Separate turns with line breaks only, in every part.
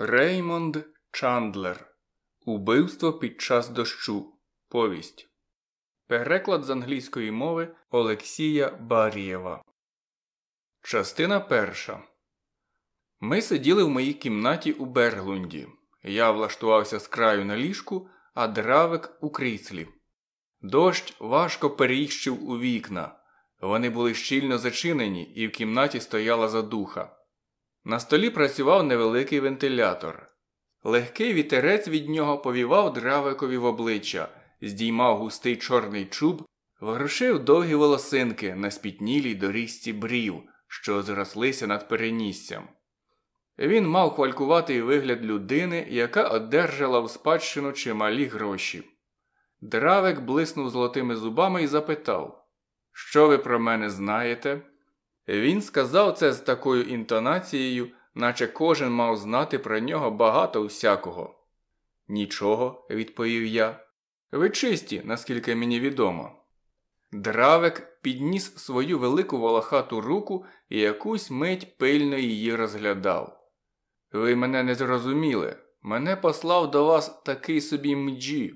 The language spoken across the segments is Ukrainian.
Реймонд Чандлер Убивство під час дощу. Повість. Переклад з англійської мови Олексія Барієва. Частина перша. Ми сиділи в моїй кімнаті у Берглунді. Я влаштувався з краю на ліжку, а дравик у кріслі. Дощ важко періщив у вікна. Вони були щільно зачинені, і в кімнаті стояла задуха. На столі працював невеликий вентилятор. Легкий вітерець від нього повівав дравикові в обличчя, здіймав густий чорний чуб, ворушив довгі волосинки на спітнілій доріжці брів, що зрослися над переніссям. Він мав хвалькуватий вигляд людини, яка одержала в спадщину чималі гроші. Дравик блиснув золотими зубами і запитав Що ви про мене знаєте? Він сказав це з такою інтонацією, наче кожен мав знати про нього багато всякого. Нічого, відповів я. Ви чисті, наскільки мені відомо. Дравик підніс свою велику волохату руку і якусь мить пильно її розглядав. Ви мене не зрозуміли. Мене послав до вас такий собі мджі,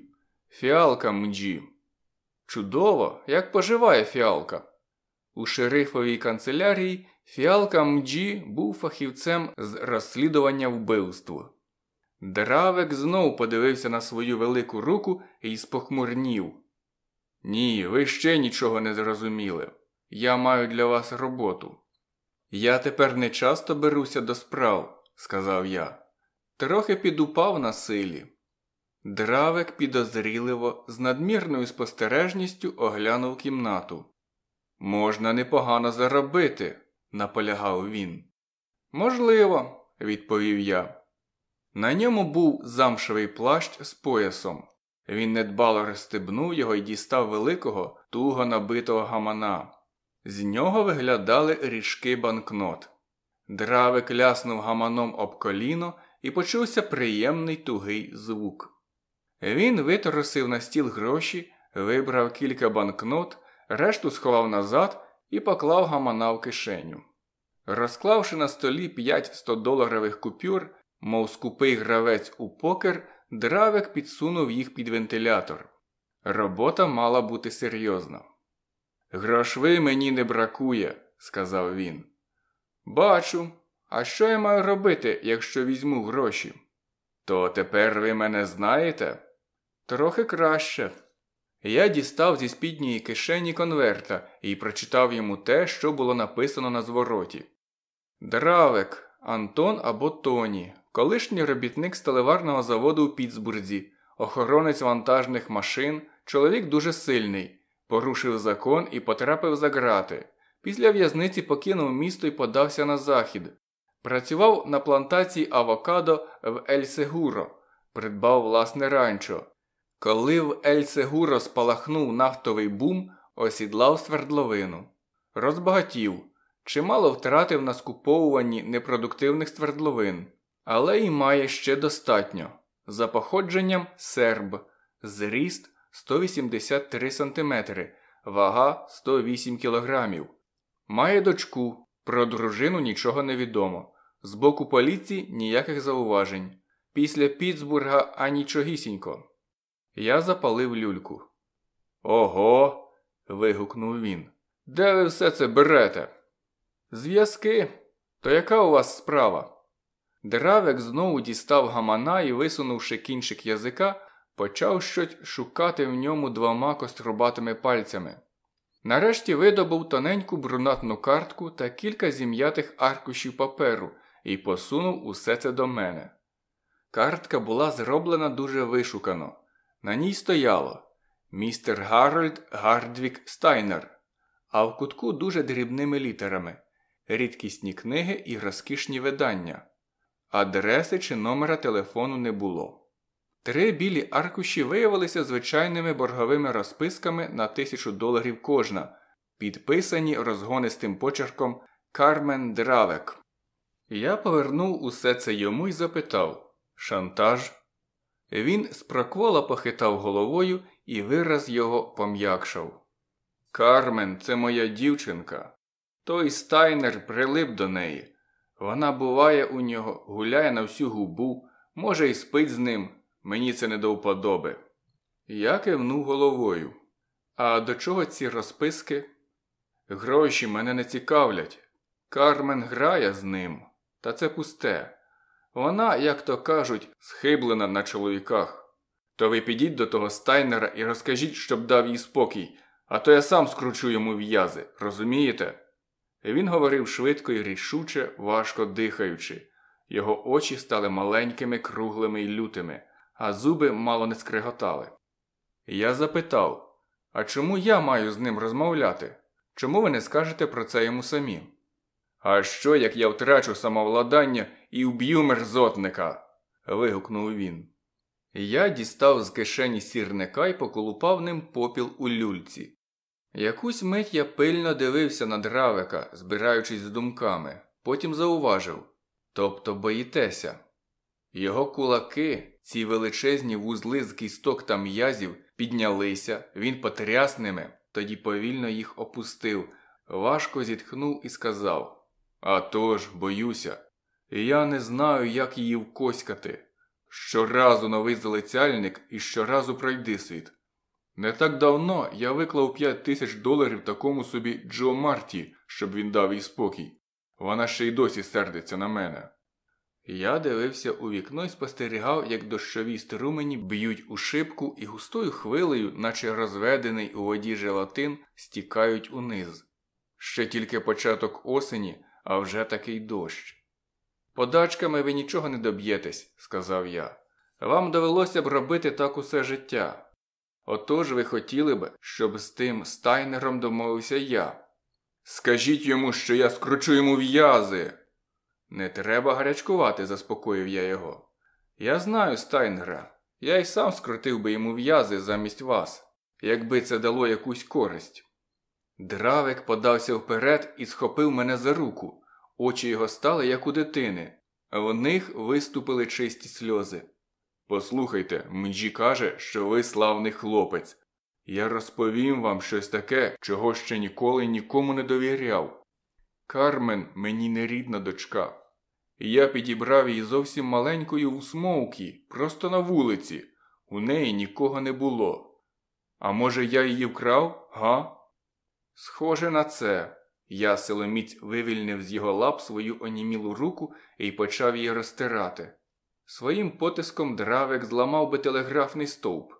фіалка мджі. Чудово, як поживає фіалка. У шерифовій канцелярії Фіалка Мджі був фахівцем з розслідування вбивств. Дравек знов подивився на свою велику руку і спохмурнів. Ні, ви ще нічого не зрозуміли. Я маю для вас роботу. Я тепер не часто беруся до справ, сказав я. Трохи підупав на силі. Дравек підозріливо, з надмірною спостережністю оглянув кімнату. Можна непогано заробити, наполягав він. Можливо, відповів я. На ньому був замшевий плащ з поясом. Він недбало розстебнув його і дістав великого, туго набитого гамана. З нього виглядали ріжки банкнот. Дравик ляснув гаманом об коліно і почувся приємний тугий звук. Він виторосив на стіл гроші, вибрав кілька банкнот решту сховав назад і поклав гамана в кишеню. Розклавши на столі п'ять 100-доларових купюр, мов скупий гравець у покер, дравик підсунув їх під вентилятор. Робота мала бути серйозна. Грошви мені не бракує, сказав він. Бачу, а що я маю робити, якщо візьму гроші? То тепер ви мене знаєте? Трохи краще. Я дістав зі спідньої кишені конверта і прочитав йому те, що було написано на звороті. Дравек, Антон або Тоні, колишній робітник сталеварного заводу у Пітсбурзі, охоронець вантажних машин, чоловік дуже сильний, порушив закон і потрапив за грати. Після в'язниці покинув місто і подався на захід. Працював на плантації авокадо в Ель-Сегуро, придбав власне ранчо. Коли в Ель-Сегуро спалахнув нафтовий бум, осідлав свердловину. Розбагатів, чимало втратив на скуповуванні непродуктивних свердловин, але й має ще достатньо. За походженням серб, зріст 183 см, вага 108 кг. Має дочку, про дружину нічого не відомо. З боку поліції ніяких зауважень. Після Пітсбурга анічогісінько. Я запалив люльку. Ого. вигукнув він. Де ви все це берете? Зв'язки. То яка у вас справа? Дравек знову дістав гамана і, висунувши кінчик язика, почав щось шукати в ньому двома кострубатими пальцями. Нарешті видобув тоненьку брунатну картку та кілька зім'ятих аркушів паперу і посунув усе це до мене. Картка була зроблена дуже вишукано. На ній стояло містер Гарольд Гардвік Стайнер, а в кутку дуже дрібними літерами, рідкісні книги і розкішні видання. Адреси чи номера телефону не було. Три білі аркуші виявилися звичайними борговими розписками на тисячу доларів кожна, підписані розгонистим почерком Кармен Дравек. Я повернув усе це йому і запитав Шантаж? Він спроквола похитав головою і вираз його пом'якшав. Кармен, це моя дівчинка. Той стайнер прилип до неї. Вона буває у нього, гуляє на всю губу, може, і спить з ним, мені це не до вподоби. Я кивнув головою. А до чого ці розписки? Гроші мене не цікавлять. Кармен грає з ним, та це пусте. Вона, як то кажуть, схиблена на чоловіках. То ви підіть до того стайнера і розкажіть, щоб дав їй спокій, а то я сам скручу йому в'язи, розумієте? Він говорив швидко і рішуче, важко дихаючи. Його очі стали маленькими, круглими і лютими, а зуби мало не скриготали. Я запитав а чому я маю з ним розмовляти? Чому ви не скажете про це йому самі? А що, як я втрачу самовладання і вб'ю мерзотника? вигукнув він. Я дістав з кишені сірника і поколупав ним попіл у люльці. Якусь мить я пильно дивився на дравика, збираючись з думками, потім зауважив тобто боїтеся. Його кулаки, ці величезні вузли з кісток та м'язів, піднялися, він потряс ними, тоді повільно їх опустив, важко зітхнув і сказав «А тож, боюся, я не знаю, як її вкоськати. Щоразу новий залицяльник і щоразу пройди світ. Не так давно я виклав 5 тисяч доларів такому собі Джо Марті, щоб він дав їй спокій. Вона ще й досі сердиться на мене. Я дивився у вікно і спостерігав, як дощові струмені б'ють у шибку і густою хвилею, наче розведений у воді желатин, стікають униз. Ще тільки початок осені, а вже такий дощ. Подачками ви нічого не доб'єтесь, сказав я. Вам довелося б робити так усе життя. Отож ви хотіли б, щоб з тим стайнером домовився я. Скажіть йому, що я скручу йому в'язи. Не треба гарячкувати, заспокоїв я його. Я знаю Стайнера. Я й сам скрутив би йому в'язи замість вас, якби це дало якусь користь. Дравик подався вперед і схопив мене за руку. Очі його стали, як у дитини, в них виступили чисті сльози. Послухайте, Мджі каже, що ви славний хлопець. Я розповім вам щось таке, чого ще ніколи нікому не довіряв. Кармен мені не рідна дочка. Я підібрав її зовсім маленькою у смоукі, просто на вулиці. У неї нікого не було. А може, я її вкрав, га? Схоже на це. Я силоміць вивільнив з його лап свою онімілу руку і почав її розтирати. Своїм потиском дравик зламав би телеграфний стовп.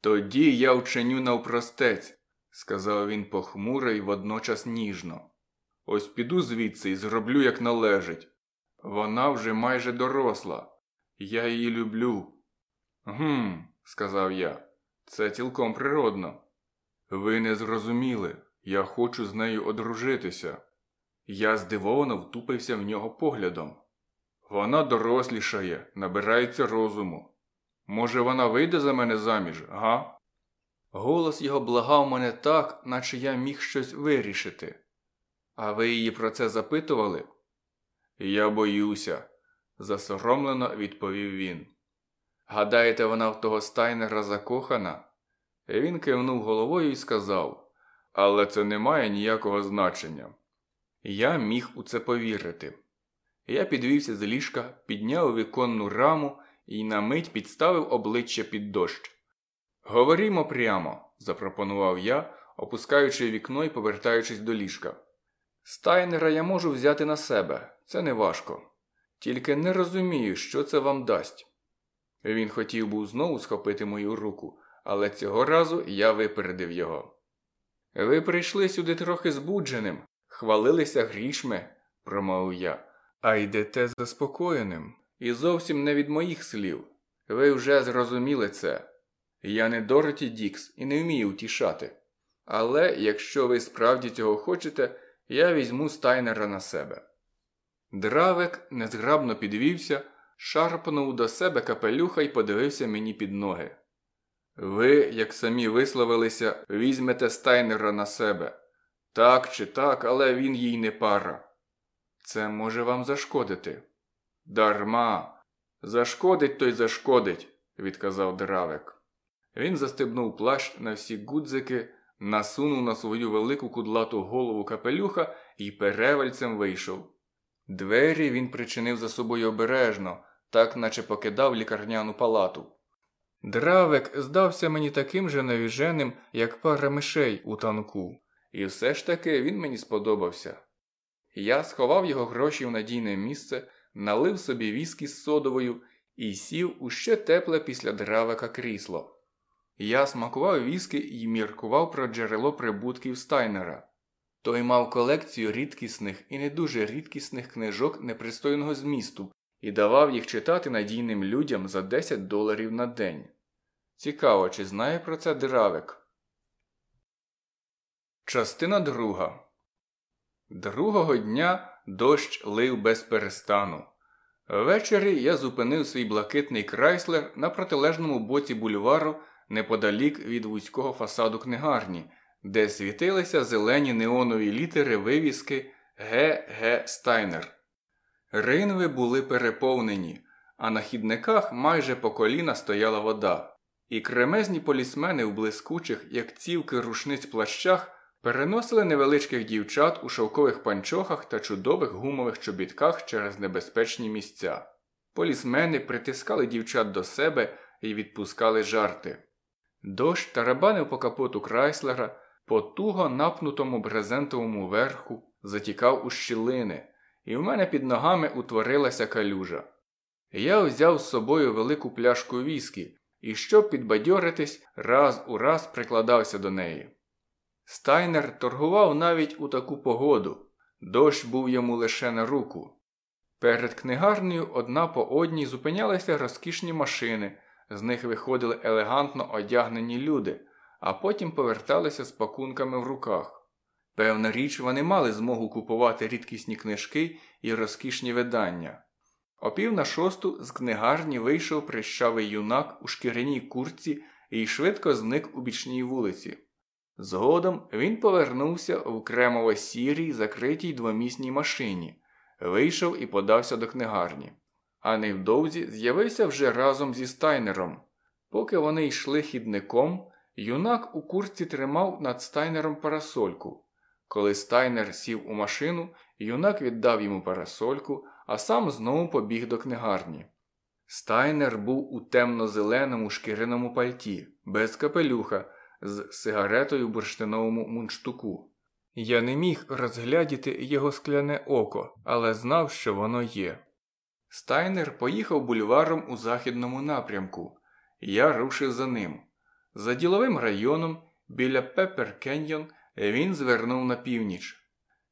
Тоді я вченю навпростець, сказав він похмуро і водночас ніжно. Ось піду звідси і зроблю, як належить. Вона вже майже доросла. Я її люблю. Гм, сказав я, це цілком природно. Ви не зрозуміли, я хочу з нею одружитися. Я здивовано втупився в нього поглядом. Вона дорослішає, набирається розуму. Може, вона вийде за мене заміж, га? Голос його благав мене так, наче я міг щось вирішити. А ви її про це запитували? Я боюся, засоромлено відповів він. Гадаєте, вона в того стайнера закохана? Він кивнув головою і сказав, але це не має ніякого значення. Я міг у це повірити. Я підвівся з ліжка, підняв віконну раму і на мить підставив обличчя під дощ. Говорімо прямо, запропонував я, опускаючи вікно і повертаючись до ліжка. Стайнера я можу взяти на себе, це не важко. Тільки не розумію, що це вам дасть. Він хотів був знову схопити мою руку, але цього разу я випередив його. Ви прийшли сюди трохи збудженим, хвалилися грішми, промовив я, а йдете заспокоєним. І зовсім не від моїх слів. Ви вже зрозуміли це. Я не Дороті Дікс і не вмію утішати. Але якщо ви справді цього хочете, я візьму стайнера на себе. Дравик незграбно підвівся, шарпнув до себе капелюха і подивився мені під ноги. Ви, як самі висловилися, візьмете стайнера на себе. Так чи так, але він їй не пара. Це може вам зашкодити. Дарма. Зашкодить, то й зашкодить, відказав дравик. Він застебнув плащ на всі гудзики насунув на свою велику кудлату голову капелюха і перевальцем вийшов. Двері він причинив за собою обережно, так наче покидав лікарняну палату. Дравик здався мені таким же навіженим, як пара мишей у танку, і все ж таки він мені сподобався. Я сховав його гроші в надійне місце, налив собі віскі з содовою і сів у ще тепле після дравика крісло. Я смакував віскі і міркував про джерело прибутків Стайнера. Той мав колекцію рідкісних і не дуже рідкісних книжок непристойного змісту і давав їх читати надійним людям за 10 доларів на день. Цікаво, чи знає про це дравик. Частина друга. Другого дня дощ лив без перестану. Ввечері я зупинив свій блакитний крайслер на протилежному боці бульвару неподалік від вузького фасаду книгарні, де світилися зелені неонові літери вивіски Г. Г. Стайнер. Ринви були переповнені, а на хідниках майже по коліна стояла вода, і кремезні полісмени в блискучих, як цівки рушниць плащах, переносили невеличких дівчат у шовкових панчохах та чудових гумових чобітках через небезпечні місця. Полісмени притискали дівчат до себе і відпускали жарти. Дощ тарабанив по капоту Крайслера, по туго напнутому брезентовому верху, затікав у щілини, і в мене під ногами утворилася калюжа. Я взяв з собою велику пляшку віскі і, щоб підбадьоритись, раз у раз прикладався до неї. Стайнер торгував навіть у таку погоду, дощ був йому лише на руку. Перед книгарнею одна по одній зупинялися розкішні машини, з них виходили елегантно одягнені люди, а потім поверталися з пакунками в руках. Певна річ, вони мали змогу купувати рідкісні книжки і розкішні видання. О пів на шосту з книгарні вийшов прищавий юнак у шкіряній курці і швидко зник у бічній вулиці. Згодом він повернувся в кремово сірій закритій двомісній машині, вийшов і подався до книгарні. А невдовзі з'явився вже разом зі стайнером. Поки вони йшли хідником, юнак у курці тримав над стайнером парасольку. Коли стайнер сів у машину, юнак віддав йому парасольку, а сам знову побіг до книгарні. Стайнер був у темно-зеленому шкіряному пальті, без капелюха з сигаретою в бурштиновому мундштуку. Я не міг розглядіти його скляне око, але знав, що воно є. Стайнер поїхав бульваром у західному напрямку, я рушив за ним. За діловим районом, біля Пеппер Кеньйон, він звернув на північ.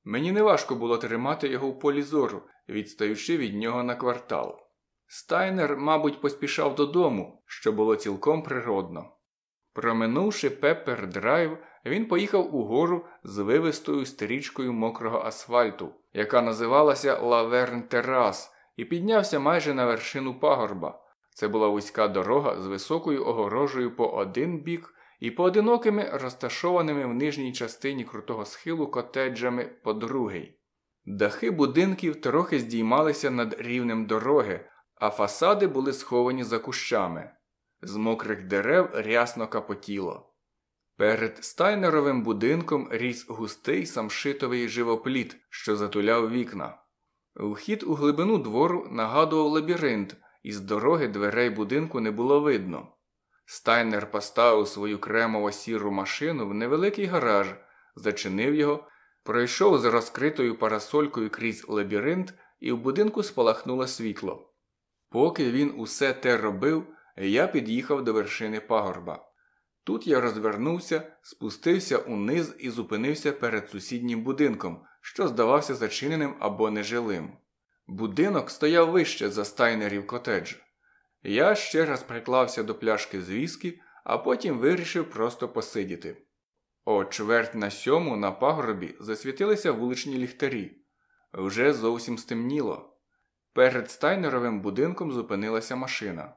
Мені неважко було тримати його в полі зору, відстаючи від нього на квартал. Стайнер, мабуть, поспішав додому, що було цілком природно. Проминувши Пеппер Драйв, він поїхав угору звивистою стрічкою мокрого асфальту, яка називалася Лаверн Терас, і піднявся майже на вершину пагорба. Це була вузька дорога з високою огорожею по один бік і поодинокими розташованими в нижній частині крутого схилу котеджами по другий. Дахи будинків трохи здіймалися над рівнем дороги, а фасади були сховані за кущами. З мокрих дерев рясно капотіло. Перед стайнеровим будинком ріс густий самшитовий живопліт, що затуляв вікна. Вхід у глибину двору нагадував лабіринт, і з дороги дверей будинку не було видно. Стайнер поставив свою кремово сіру машину в невеликий гараж, зачинив його, пройшов з розкритою парасолькою крізь лабіринт, і в будинку спалахнуло світло. Поки він усе те робив, я під'їхав до вершини пагорба. Тут я розвернувся, спустився униз і зупинився перед сусіднім будинком, що здавався зачиненим або нежилим. Будинок стояв вище за стайнерів котедж. Я ще раз приклався до пляшки з віскі, а потім вирішив просто посидіти. О чверть на сьому на пагорбі засвітилися вуличні ліхтарі. Вже зовсім стемніло. Перед стайнеровим будинком зупинилася машина.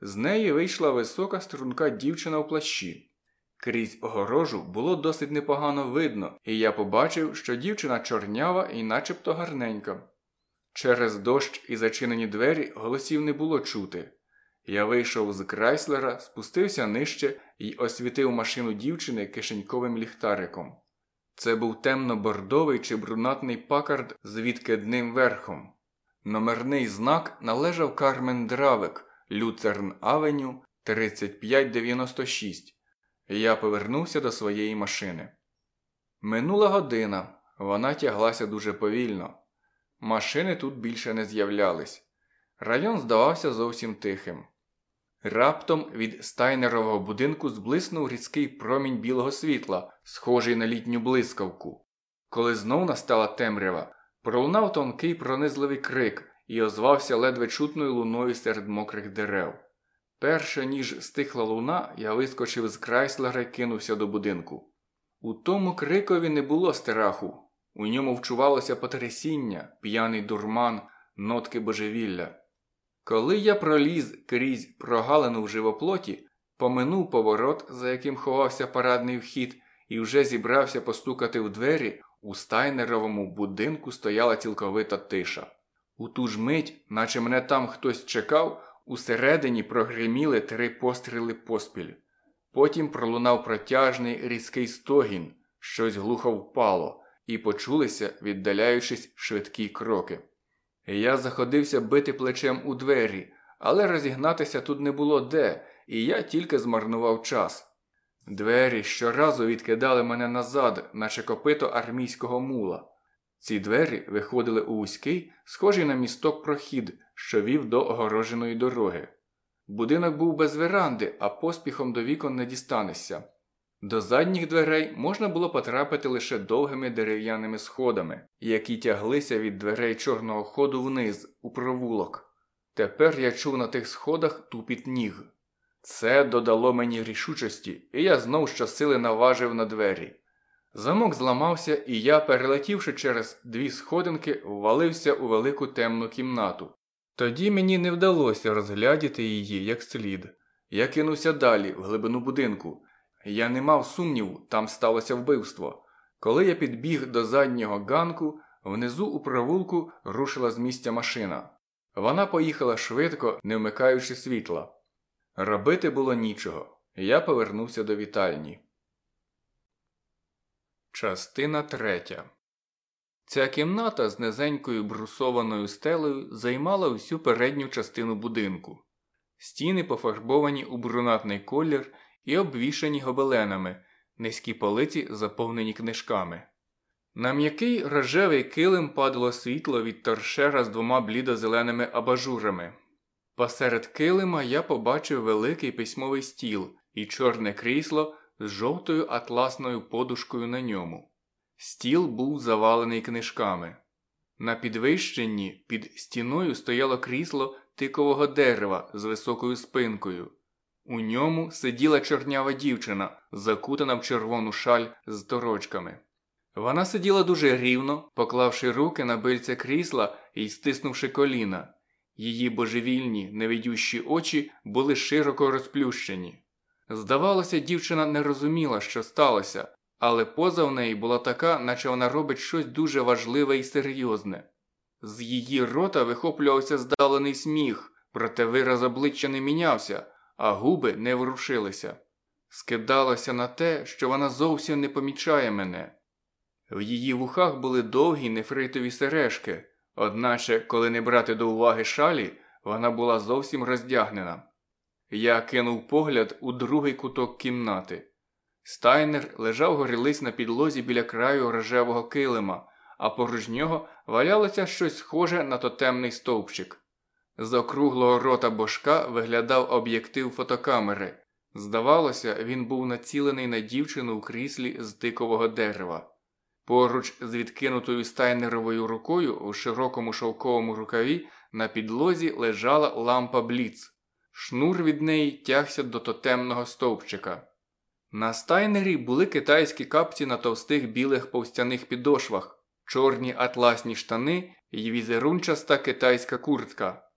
З неї вийшла висока струнка дівчина у плащі. Крізь огорожу було досить непогано видно, і я побачив, що дівчина чорнява і начебто гарненька. Через дощ і зачинені двері голосів не було чути. Я вийшов з крайслера, спустився нижче і освітив машину дівчини кишеньковим ліхтариком. Це був темно-бордовий чи брунатний пакард з відкидним верхом. Номерний знак належав Кармен Дравик, Люцерн Авеню 3596. Я повернувся до своєї машини. Минула година, вона тяглася дуже повільно. Машини тут більше не з'являлись. Район здавався зовсім тихим. Раптом від стайнерового будинку зблиснув різкий промінь білого світла, схожий на літню блискавку. Коли знов настала темрява, пролунав тонкий пронизливий крик і озвався ледве чутною луною серед мокрих дерев. Перше ніж стихла луна, я вискочив з крайслера і кинувся до будинку. У тому крикові не було страху, у ньому вчувалося потрясіння, п'яний дурман, нотки божевілля. Коли я проліз крізь прогалину в живоплоті, поминув поворот, за яким ховався парадний вхід, і вже зібрався постукати в двері, у стайнеровому будинку стояла цілковита тиша. У ту ж мить, наче мене там хтось чекав, усередині прогриміли три постріли поспіль. Потім пролунав протяжний різкий стогін, щось глухо впало, і почулися, віддаляючись швидкі кроки. Я заходився бити плечем у двері, але розігнатися тут не було де, і я тільки змарнував час. Двері щоразу відкидали мене назад, наче копито армійського мула. Ці двері виходили у вузький, схожий на місток прохід, що вів до огороженої дороги. Будинок був без веранди, а поспіхом до вікон не дістанешся. До задніх дверей можна було потрапити лише довгими дерев'яними сходами, які тяглися від дверей чорного ходу вниз, у провулок. Тепер я чув на тих сходах тупіт ніг. Це додало мені рішучості, і я знов щосили наважив на двері. Замок зламався, і я, перелетівши через дві сходинки, ввалився у велику темну кімнату. Тоді мені не вдалося розглядіти її як слід. Я кинувся далі, в глибину будинку. Я не мав сумніву, там сталося вбивство. Коли я підбіг до заднього ганку, внизу у провулку рушила з місця машина. Вона поїхала швидко, не вмикаючи світла. Робити було нічого. Я повернувся до вітальні. Частина третя. Ця кімната з низенькою брусованою стелею займала всю передню частину будинку. Стіни пофарбовані у брунатний колір і обвішані гобеленами, низькі полиці заповнені книжками. На м'який рожевий килим падало світло від торшера з двома блідо-зеленими абажурами. Посеред килима я побачив великий письмовий стіл і чорне крісло з жовтою атласною подушкою на ньому. Стіл був завалений книжками. На підвищенні під стіною стояло крісло тикового дерева з високою спинкою. У ньому сиділа чорнява дівчина, закутана в червону шаль з торочками. Вона сиділа дуже рівно, поклавши руки на бильце крісла і стиснувши коліна. Її божевільні, невидющі очі були широко розплющені. Здавалося, дівчина не розуміла, що сталося, але поза в неї була така, наче вона робить щось дуже важливе і серйозне. З її рота вихоплювався здалений сміх, проте вираз обличчя не мінявся, а губи не ворушилися. Скидалося на те, що вона зовсім не помічає мене. В її вухах були довгі нефритові сережки, одначе, коли не брати до уваги шалі, вона була зовсім роздягнена. Я кинув погляд у другий куток кімнати. Стайнер лежав горілиць на підлозі біля краю рожевого килима, а поруч нього валялося щось схоже на тотемний стовпчик. З округлого рота бошка виглядав об'єктив фотокамери. Здавалося, він був націлений на дівчину в кріслі з тикового дерева. Поруч з відкинутою стайнеровою рукою у широкому шовковому рукаві на підлозі лежала лампа бліц. Шнур від неї тягся до тотемного стовпчика. На стайнері були китайські капці на товстих білих повстяних підошвах, чорні атласні штани і візерунчаста китайська куртка.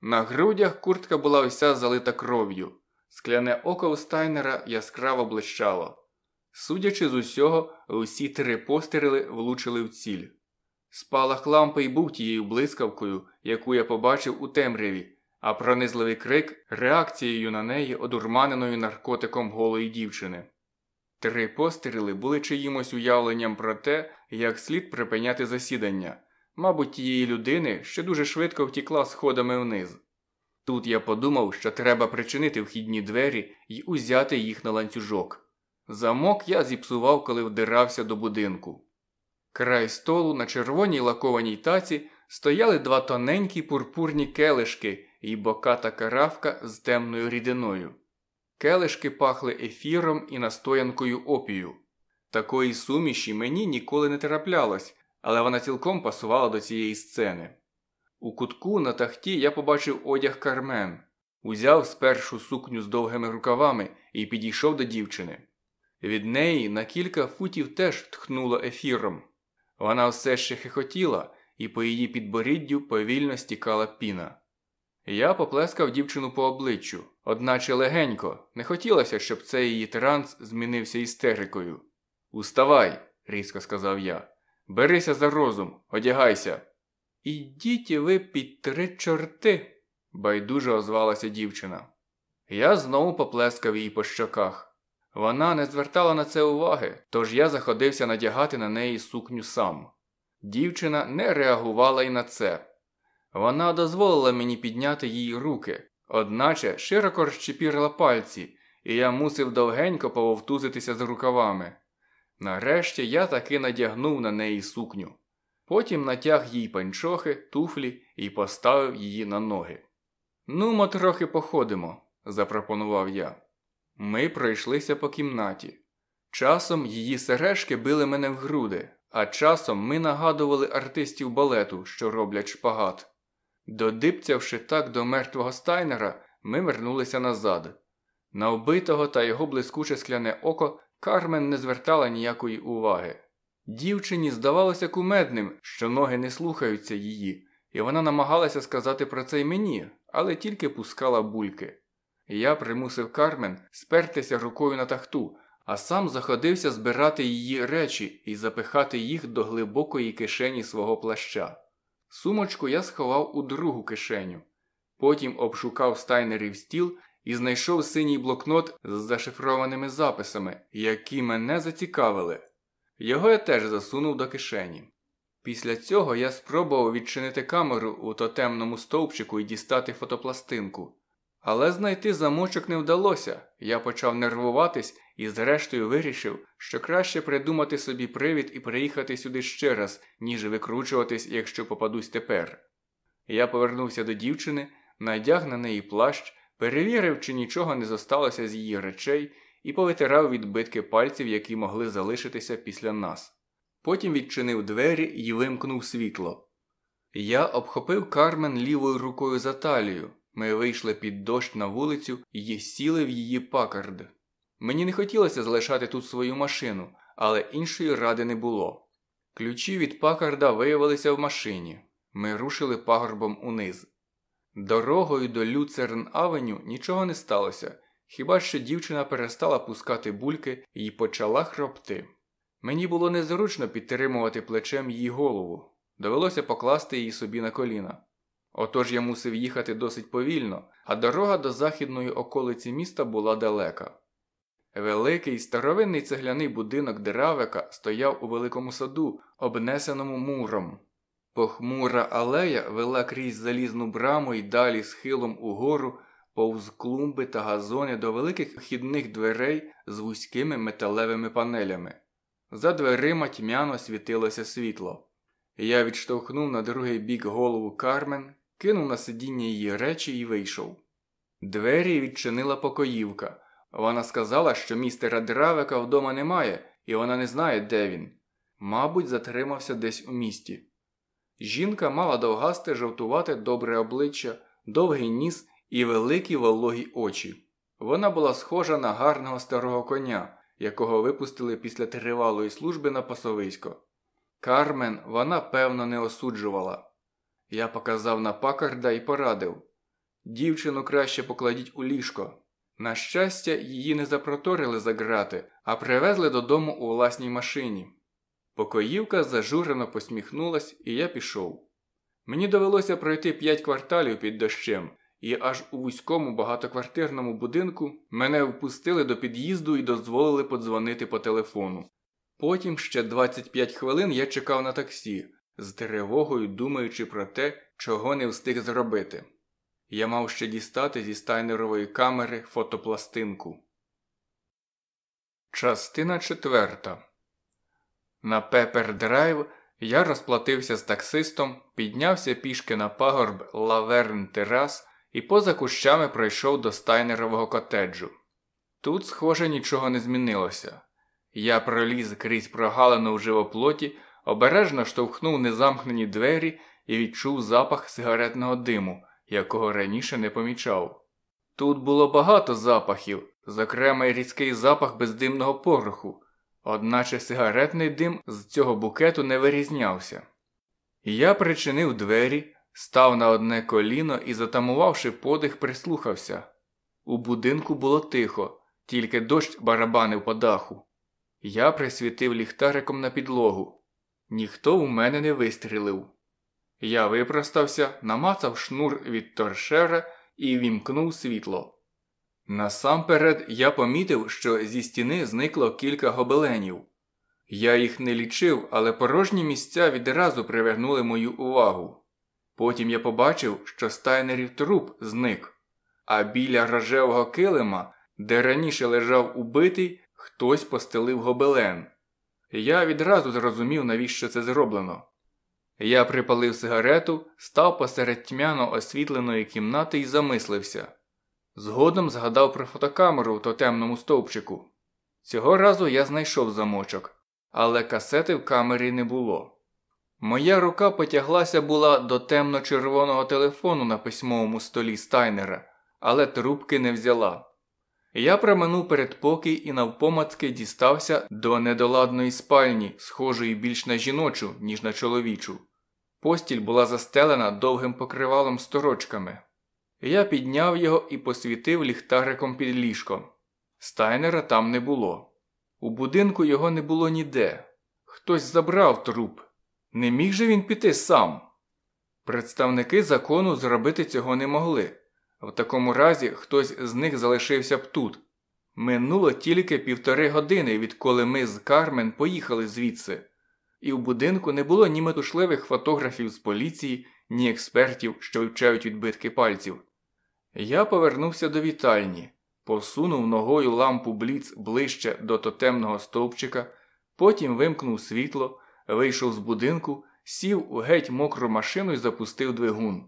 На грудях куртка була вся залита кров'ю. Скляне око у стайнера яскраво блищало. Судячи з усього, усі три постріли влучили в ціль. Спалах лампи й був тією блискавкою, яку я побачив у темряві, а пронизливий крик реакцією на неї, одурманеною наркотиком голої дівчини. Три постріли були чиїмось уявленням про те, як слід припиняти засідання, мабуть, тієї людини, що дуже швидко втікла сходами вниз. Тут я подумав, що треба причинити вхідні двері і узяти їх на ланцюжок. Замок я зіпсував, коли вдирався до будинку. Край столу на червоній лакованій таці стояли два тоненькі пурпурні келишки і боката каравка з темною рідиною. Келишки пахли ефіром і настоянкою опію. Такої суміші мені ніколи не траплялось, але вона цілком пасувала до цієї сцени. У кутку на тахті я побачив одяг Кармен, узяв спершу сукню з довгими рукавами і підійшов до дівчини. Від неї на кілька футів теж тхнуло ефіром. Вона все ще хихотіла, і по її підборіддю повільно стікала піна. Я поплескав дівчину по обличчю, одначе легенько, не хотілося, щоб цей її транс змінився істерикою. Уставай, різко сказав я. Берися за розум, одягайся. Ідіть ви під три чорти, байдуже озвалася дівчина. Я знову поплескав її по щоках. Вона не звертала на це уваги, тож я заходився надягати на неї сукню сам. Дівчина не реагувала й на це. Вона дозволила мені підняти її руки, одначе широко розчепірила пальці, і я мусив довгенько пововтузитися з рукавами. Нарешті я таки надягнув на неї сукню. Потім натяг їй панчохи, туфлі і поставив її на ноги. Ну, ми трохи походимо, запропонував я. Ми пройшлися по кімнаті. Часом її сережки били мене в груди, а часом ми нагадували артистів балету, що роблять шпагат. Додипцявши так до мертвого стайнера, ми вернулися назад. На вбитого та його блискуче скляне око Кармен не звертала ніякої уваги. Дівчині здавалося кумедним, що ноги не слухаються її, і вона намагалася сказати про це й мені, але тільки пускала бульки. Я примусив Кармен спертися рукою на тахту, а сам заходився збирати її речі і запихати їх до глибокої кишені свого плаща. Сумочку я сховав у другу кишеню, потім обшукав стайнерів стіл і знайшов синій блокнот з зашифрованими записами, які мене зацікавили. Його я теж засунув до кишені. Після цього я спробував відчинити камеру у тотемному стовпчику і дістати фотопластинку. Але знайти замочок не вдалося, я почав нервуватись і зрештою вирішив, що краще придумати собі привід і приїхати сюди ще раз, ніж викручуватись, якщо попадусь тепер. Я повернувся до дівчини, надяг на неї плащ, перевірив, чи нічого не зосталося з її речей, і повитирав відбитки пальців, які могли залишитися після нас. Потім відчинив двері і вимкнув світло. Я обхопив Кармен лівою рукою за талію. Ми вийшли під дощ на вулицю і сіли в її пакард. Мені не хотілося залишати тут свою машину, але іншої ради не було. Ключі від пакарда виявилися в машині. Ми рушили пагорбом униз. Дорогою до Люцерн Авеню нічого не сталося, хіба що дівчина перестала пускати бульки і почала хропти. Мені було незручно підтримувати плечем її голову, довелося покласти її собі на коліна. Отож я мусив їхати досить повільно, а дорога до західної околиці міста була далека. Великий старовинний цегляний будинок Деравека стояв у великому саду, обнесеному муром. Похмура алея вела крізь залізну браму і далі схилом угору, повз клумби та газони до великих вхідних дверей з вузькими металевими панелями. За дверима тьмяно світилося світло. Я відштовхнув на другий бік голову Кармен, кинув на сидіння її речі і вийшов. Двері відчинила покоївка. Вона сказала, що містера Дравека вдома немає, і вона не знає, де він. Мабуть, затримався десь у місті. Жінка мала довгасте жовтувате добре обличчя, довгий ніс і великі вологі очі. Вона була схожа на гарного старого коня, якого випустили після тривалої служби на пасовисько. Кармен вона, певно, не осуджувала. Я показав на пакарда і порадив дівчину краще покладіть у ліжко. На щастя, її не запроторили за грати, а привезли додому у власній машині. Покоївка зажурено посміхнулась, і я пішов. Мені довелося пройти п'ять кварталів під дощем, і аж у вузькому багатоквартирному будинку мене впустили до під'їзду і дозволили подзвонити по телефону. Потім ще 25 хвилин я чекав на таксі, з тривогою думаючи про те, чого не встиг зробити. Я мав ще дістати зі Стайнерової камери фотопластинку. Частина четверта. На Пепер Драйв я розплатився з таксистом, піднявся пішки на пагорб Лаверн Терас і поза кущами пройшов до Стайнерового котеджу. Тут, схоже, нічого не змінилося. Я проліз крізь прогалину в живоплоті, обережно штовхнув незамкнені двері і відчув запах сигаретного диму, якого раніше не помічав. Тут було багато запахів, зокрема й різкий запах бездимного пороху, одначе сигаретний дим з цього букету не вирізнявся. Я причинив двері, став на одне коліно і, затамувавши подих, прислухався. У будинку було тихо, тільки дощ барабанив по даху. Я присвітив ліхтариком на підлогу. Ніхто у мене не вистрілив. Я випростався, намацав шнур від торшера і вімкнув світло. Насамперед я помітив, що зі стіни зникло кілька гобеленів. Я їх не лічив, але порожні місця відразу привернули мою увагу. Потім я побачив, що стайнерів труп зник, а біля рожевого килима, де раніше лежав убитий, хтось постелив гобелен. Я відразу зрозумів, навіщо це зроблено. Я припалив сигарету, став посеред тьмяно освітленої кімнати і замислився. Згодом згадав про фотокамеру в тотемному стовпчику. Цього разу я знайшов замочок, але касети в камері не було. Моя рука потяглася була до темно-червоного телефону на письмовому столі стайнера, але трубки не взяла. Я проминув передпокій і навпомацки дістався до недоладної спальні, схожої більш на жіночу, ніж на чоловічу. Постіль була застелена довгим покривалом сторочками. Я підняв його і посвітив ліхтариком під ліжком. Стайнера там не було. У будинку його не було ніде. Хтось забрав труп. Не міг же він піти сам. Представники закону зробити цього не могли. В такому разі хтось з них залишився б тут. Минуло тільки півтори години, відколи ми з Кармен поїхали звідси, і в будинку не було ні метушливих фотографів з поліції, ні експертів, що вивчають відбитки пальців. Я повернувся до вітальні, посунув ногою лампу бліц ближче до тотемного стовпчика, потім вимкнув світло, вийшов з будинку, сів у геть мокру машину і запустив двигун.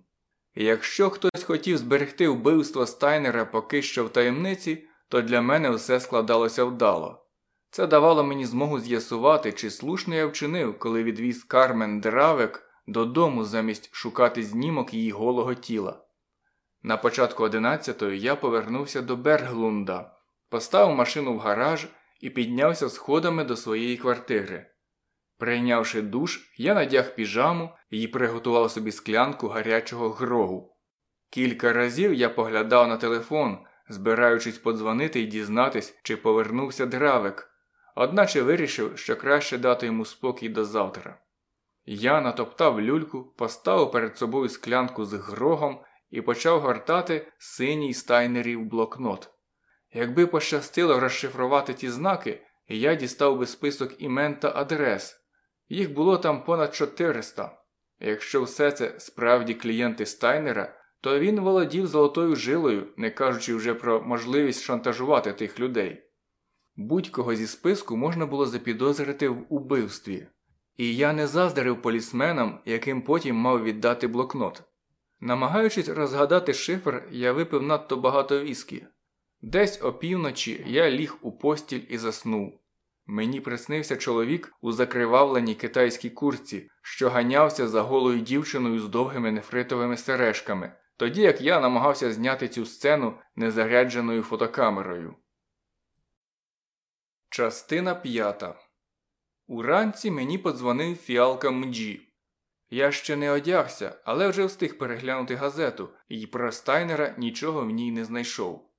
Якщо хтось хотів зберегти вбивство стайнера поки що в таємниці, то для мене все складалося вдало. Це давало мені змогу з'ясувати, чи слушно я вчинив, коли відвіз Кармен Дравек додому замість шукати знімок її голого тіла. На початку 11-ї я повернувся до Берглунда, поставив машину в гараж і піднявся сходами до своєї квартири. Прийнявши душ, я надяг піжаму і приготував собі склянку гарячого грогу. Кілька разів я поглядав на телефон, збираючись подзвонити і дізнатись, чи повернувся дравик, одначе вирішив, що краще дати йому спокій до завтра. Я натоптав люльку, поставив перед собою склянку з грогом і почав гортати синій стайнерів блокнот. Якби пощастило розшифрувати ті знаки, я дістав би список імен та адрес. Їх було там понад 400. Якщо все це справді клієнти стайнера, то він володів золотою жилою, не кажучи вже про можливість шантажувати тих людей. Будь-кого зі списку можна було запідозрити в убивстві, і я не заздрив полісменам, яким потім мав віддати блокнот. Намагаючись розгадати шифр, я випив надто багато віскі. Десь опівночі я ліг у постіль і заснув. Мені приснився чоловік у закривавленій китайській курці, що ганявся за голою дівчиною з довгими нефритовими сережками, тоді як я намагався зняти цю сцену незарядженою фотокамерою. Частина п'ята. Уранці мені подзвонив фіалка Мджі. Я ще не одягся, але вже встиг переглянути газету, і про стайнера нічого в ній не знайшов.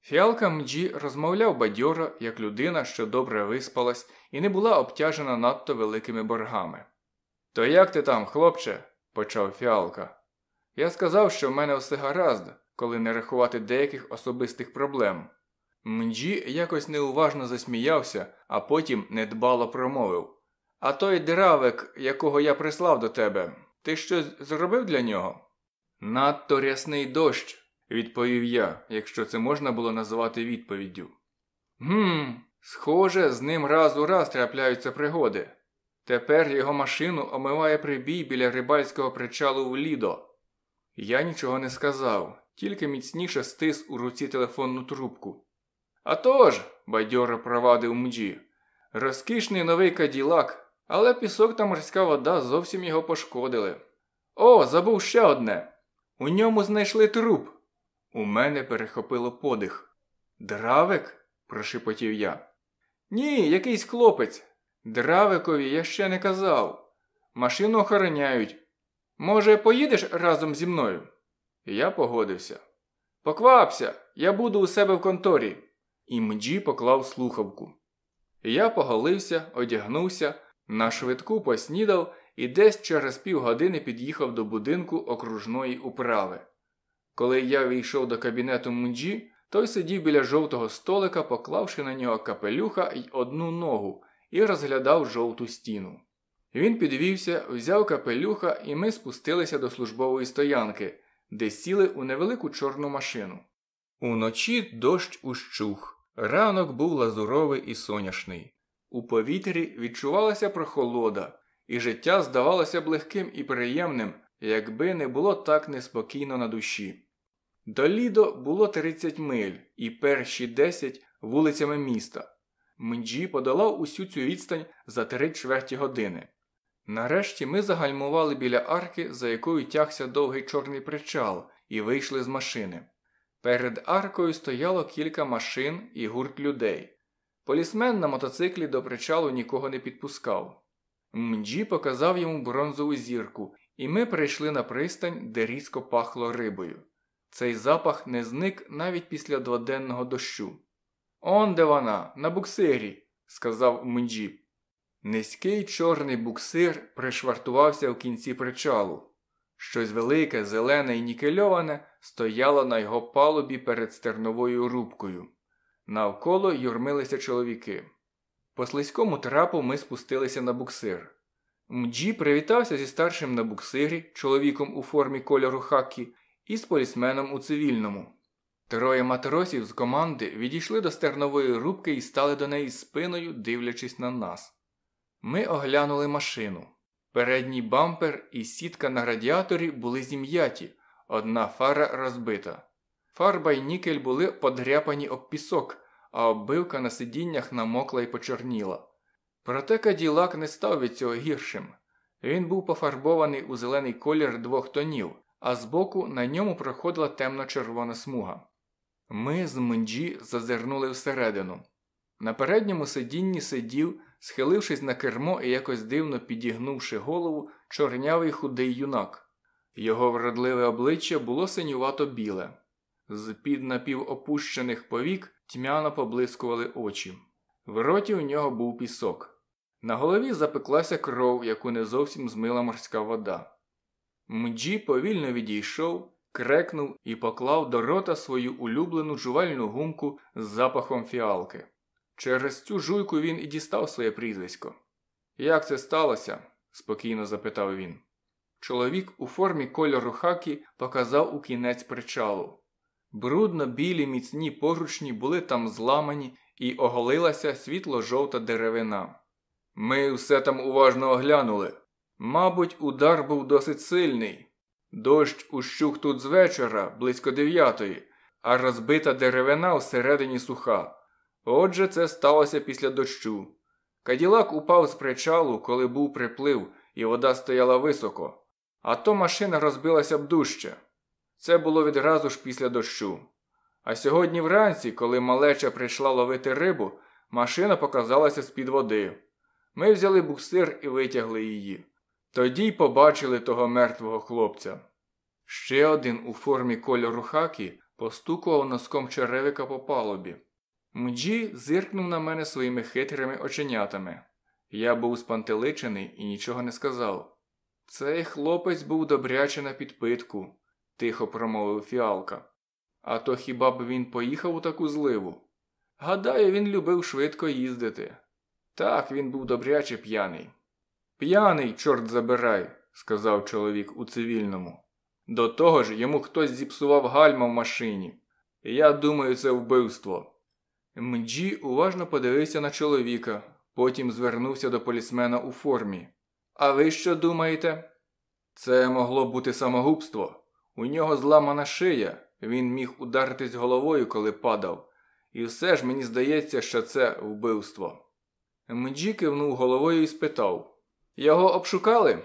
Фіалка Мджі розмовляв бадьоро, як людина, що добре виспалась і не була обтяжена надто великими боргами. То як ти там, хлопче? почав фіалка. Я сказав, що в мене все гаразд, коли не рахувати деяких особистих проблем. Мджі якось неуважно засміявся, а потім недбало промовив А той дравик, якого я прислав до тебе, ти щось зробив для нього? Надто рясний дощ, відповів я, якщо це можна було називати відповіддю. Гм, схоже, з ним раз у раз трапляються пригоди. Тепер його машину омиває прибій біля рибальського причалу в Лідо. Я нічого не сказав, тільки міцніше стис у руці телефонну трубку. «А тож», – бадьоро провадив Мджі, розкішний новий каділак, але пісок та морська вода зовсім його пошкодили. О, забув ще одне. У ньому знайшли труп. У мене перехопило подих. Дравик? прошепотів я. Ні, якийсь хлопець. Дравикові я ще не казав. Машину охороняють. Може, поїдеш разом зі мною? Я погодився. Поквапся, я буду у себе в конторі. І Мджі поклав слухавку. Я поголився, одягнувся, на швидку поснідав і десь через півгодини під'їхав до будинку окружної управи. Коли я війшов до кабінету Мунджі, той сидів біля жовтого столика, поклавши на нього капелюха й одну ногу, і розглядав жовту стіну. Він підвівся, взяв капелюха, і ми спустилися до службової стоянки, де сіли у невелику чорну машину. Уночі дощ ущух, ранок був лазуровий і соняшний. У повітрі відчувалася прохолода, і життя здавалося б легким і приємним, якби не було так неспокійно на душі. До Лідо було 30 миль і перші 10 вулицями міста. Мджі подолав усю цю відстань за три чверті години. Нарешті ми загальмували біля арки, за якою тягся довгий чорний причал, і вийшли з машини. Перед аркою стояло кілька машин і гурт людей. Полісмен на мотоциклі до причалу нікого не підпускав. Мджі показав йому бронзову зірку, і ми прийшли на пристань, де різко пахло рибою. Цей запах не зник навіть після дводенного дощу. Он де вона, на буксирі, сказав Мджі. Низький чорний буксир пришвартувався в кінці причалу. Щось велике, зелене і нікельоване стояло на його палубі перед стерновою рубкою. Навколо юрмилися чоловіки. По слизькому трапу ми спустилися на буксир. Мджі привітався зі старшим на буксирі, чоловіком у формі кольору хакі, і з полісменом у цивільному. Троє матросів з команди відійшли до стернової рубки і стали до неї спиною, дивлячись на нас. Ми оглянули машину. Передній бампер і сітка на радіаторі були зім'яті, одна фара розбита. Фарба й нікель були подряпані об пісок, а оббивка на сидіннях намокла й почорніла. Проте каділак не став від цього гіршим. Він був пофарбований у зелений колір двох тонів, а збоку на ньому проходила темно-червона смуга. Ми з Мунджі зазирнули всередину. На передньому сидінні сидів, схилившись на кермо і якось дивно підігнувши голову, чорнявий худий юнак. Його вродливе обличчя було синювато біле. З під напівопущених повік тьмяно поблискували очі. В роті у нього був пісок. На голові запеклася кров, яку не зовсім змила морська вода. Мджі повільно відійшов, крекнув і поклав до рота свою улюблену жувальну гумку з запахом фіалки. Через цю жуйку він і дістав своє прізвисько. Як це сталося? спокійно запитав він. Чоловік у формі кольору хакі показав у кінець причалу. Брудно білі міцні поручні були там зламані і оголилася світло-жовта деревина. Ми все там уважно оглянули. Мабуть, удар був досить сильний. Дощ ущух тут з вечора, близько дев'ятої, а розбита деревина всередині суха. Отже, це сталося після дощу. Каділак упав з причалу, коли був приплив, і вода стояла високо, а то машина розбилася б дужче. Це було відразу ж після дощу. А сьогодні вранці, коли малеча прийшла ловити рибу, машина показалася з-під води. Ми взяли буксир і витягли її. Тоді й побачили того мертвого хлопця. Ще один у формі кольору хакі постукував носком черевика по палубі. Мджі зиркнув на мене своїми хитрими оченятами. Я був спантеличений і нічого не сказав. Цей хлопець був добряче на підпитку, тихо промовив фіалка. А то хіба б він поїхав у таку зливу? Гадаю, він любив швидко їздити. Так, він був добряче п'яний. П'яний, чорт забирай, сказав чоловік у цивільному. До того ж, йому хтось зіпсував гальма в машині. Я думаю, це вбивство. Мджі уважно подивився на чоловіка, потім звернувся до полісмена у формі. А ви що думаєте? Це могло бути самогубство. У нього зламана шия, він міг ударитись головою, коли падав. І все ж мені здається, що це вбивство. Мджі кивнув головою і спитав Його обшукали?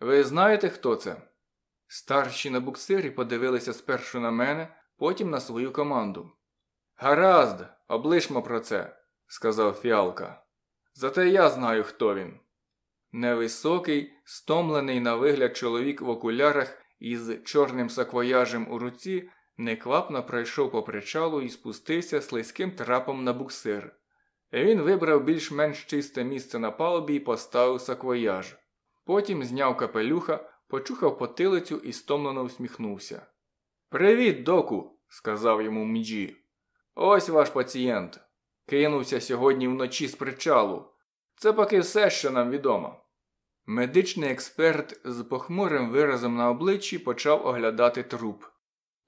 Ви знаєте, хто це? Старші на буксирі подивилися спершу на мене, потім на свою команду. Гаразд, облишмо про це, сказав Фіалка. Зате я знаю, хто він. Невисокий, стомлений на вигляд чоловік в окулярах із чорним саквояжем у руці неквапно пройшов по причалу і спустився слизьким трапом на буксир. Він вибрав більш-менш чисте місце на палубі і поставив саквояж. Потім зняв капелюха, почухав потилицю і стомлено усміхнувся. Привіт, доку, сказав йому Міджі. Ось ваш пацієнт. Кинувся сьогодні вночі з причалу. Це поки все, що нам відомо. Медичний експерт з похмурим виразом на обличчі почав оглядати труп.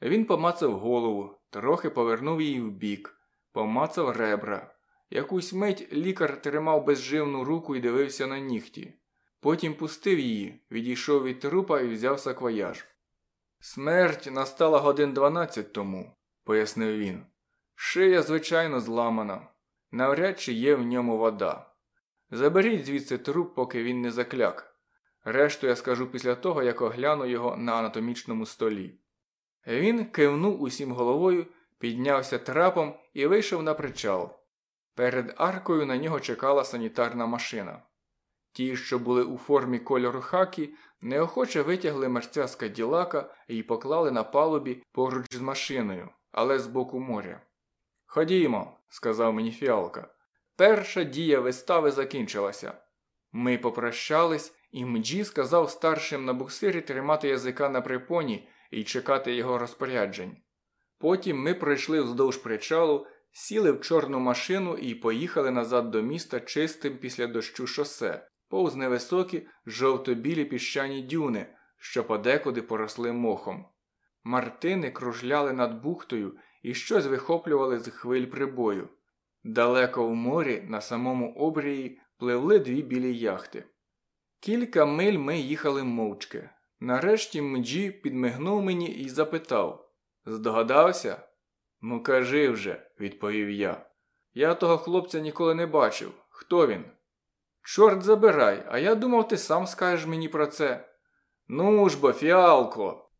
Він помацав голову, трохи повернув її вбік, помацав ребра. Якусь мить лікар тримав безживну руку і дивився на нігті. Потім пустив її, відійшов від трупа і взяв саквояж. Смерть настала годин дванадцять тому, пояснив він. Шия, звичайно, зламана. Навряд чи є в ньому вода. Заберіть звідси труп, поки він не закляк. Решту я скажу після того, як огляну його на анатомічному столі. Він кивнув усім головою, піднявся трапом і вийшов на причал. Перед аркою на нього чекала санітарна машина. Ті, що були у формі кольору хакі, неохоче витягли мерця з каділака і поклали на палубі поруч з машиною, але з боку моря. Ходімо, сказав мені фіалка. Перша дія вистави закінчилася. Ми попрощались, і Мджі сказав старшим на буксирі тримати язика на припоні і чекати його розпоряджень. Потім ми пройшли вздовж причалу, сіли в чорну машину і поїхали назад до міста чистим після дощу шосе, повз невисокі жовто-білі піщані дюни, що подекуди поросли мохом. Мартини кружляли над бухтою і щось вихоплювали з хвиль прибою. Далеко в морі, на самому обрії, пливли дві білі яхти. Кілька миль ми їхали мовчки. Нарешті Мджі підмигнув мені і запитав Здогадався? Ну, кажи вже, відповів я. Я того хлопця ніколи не бачив. Хто він? Чорт забирай, а я думав, ти сам скажеш мені про це. Ну ж бо, фіалко.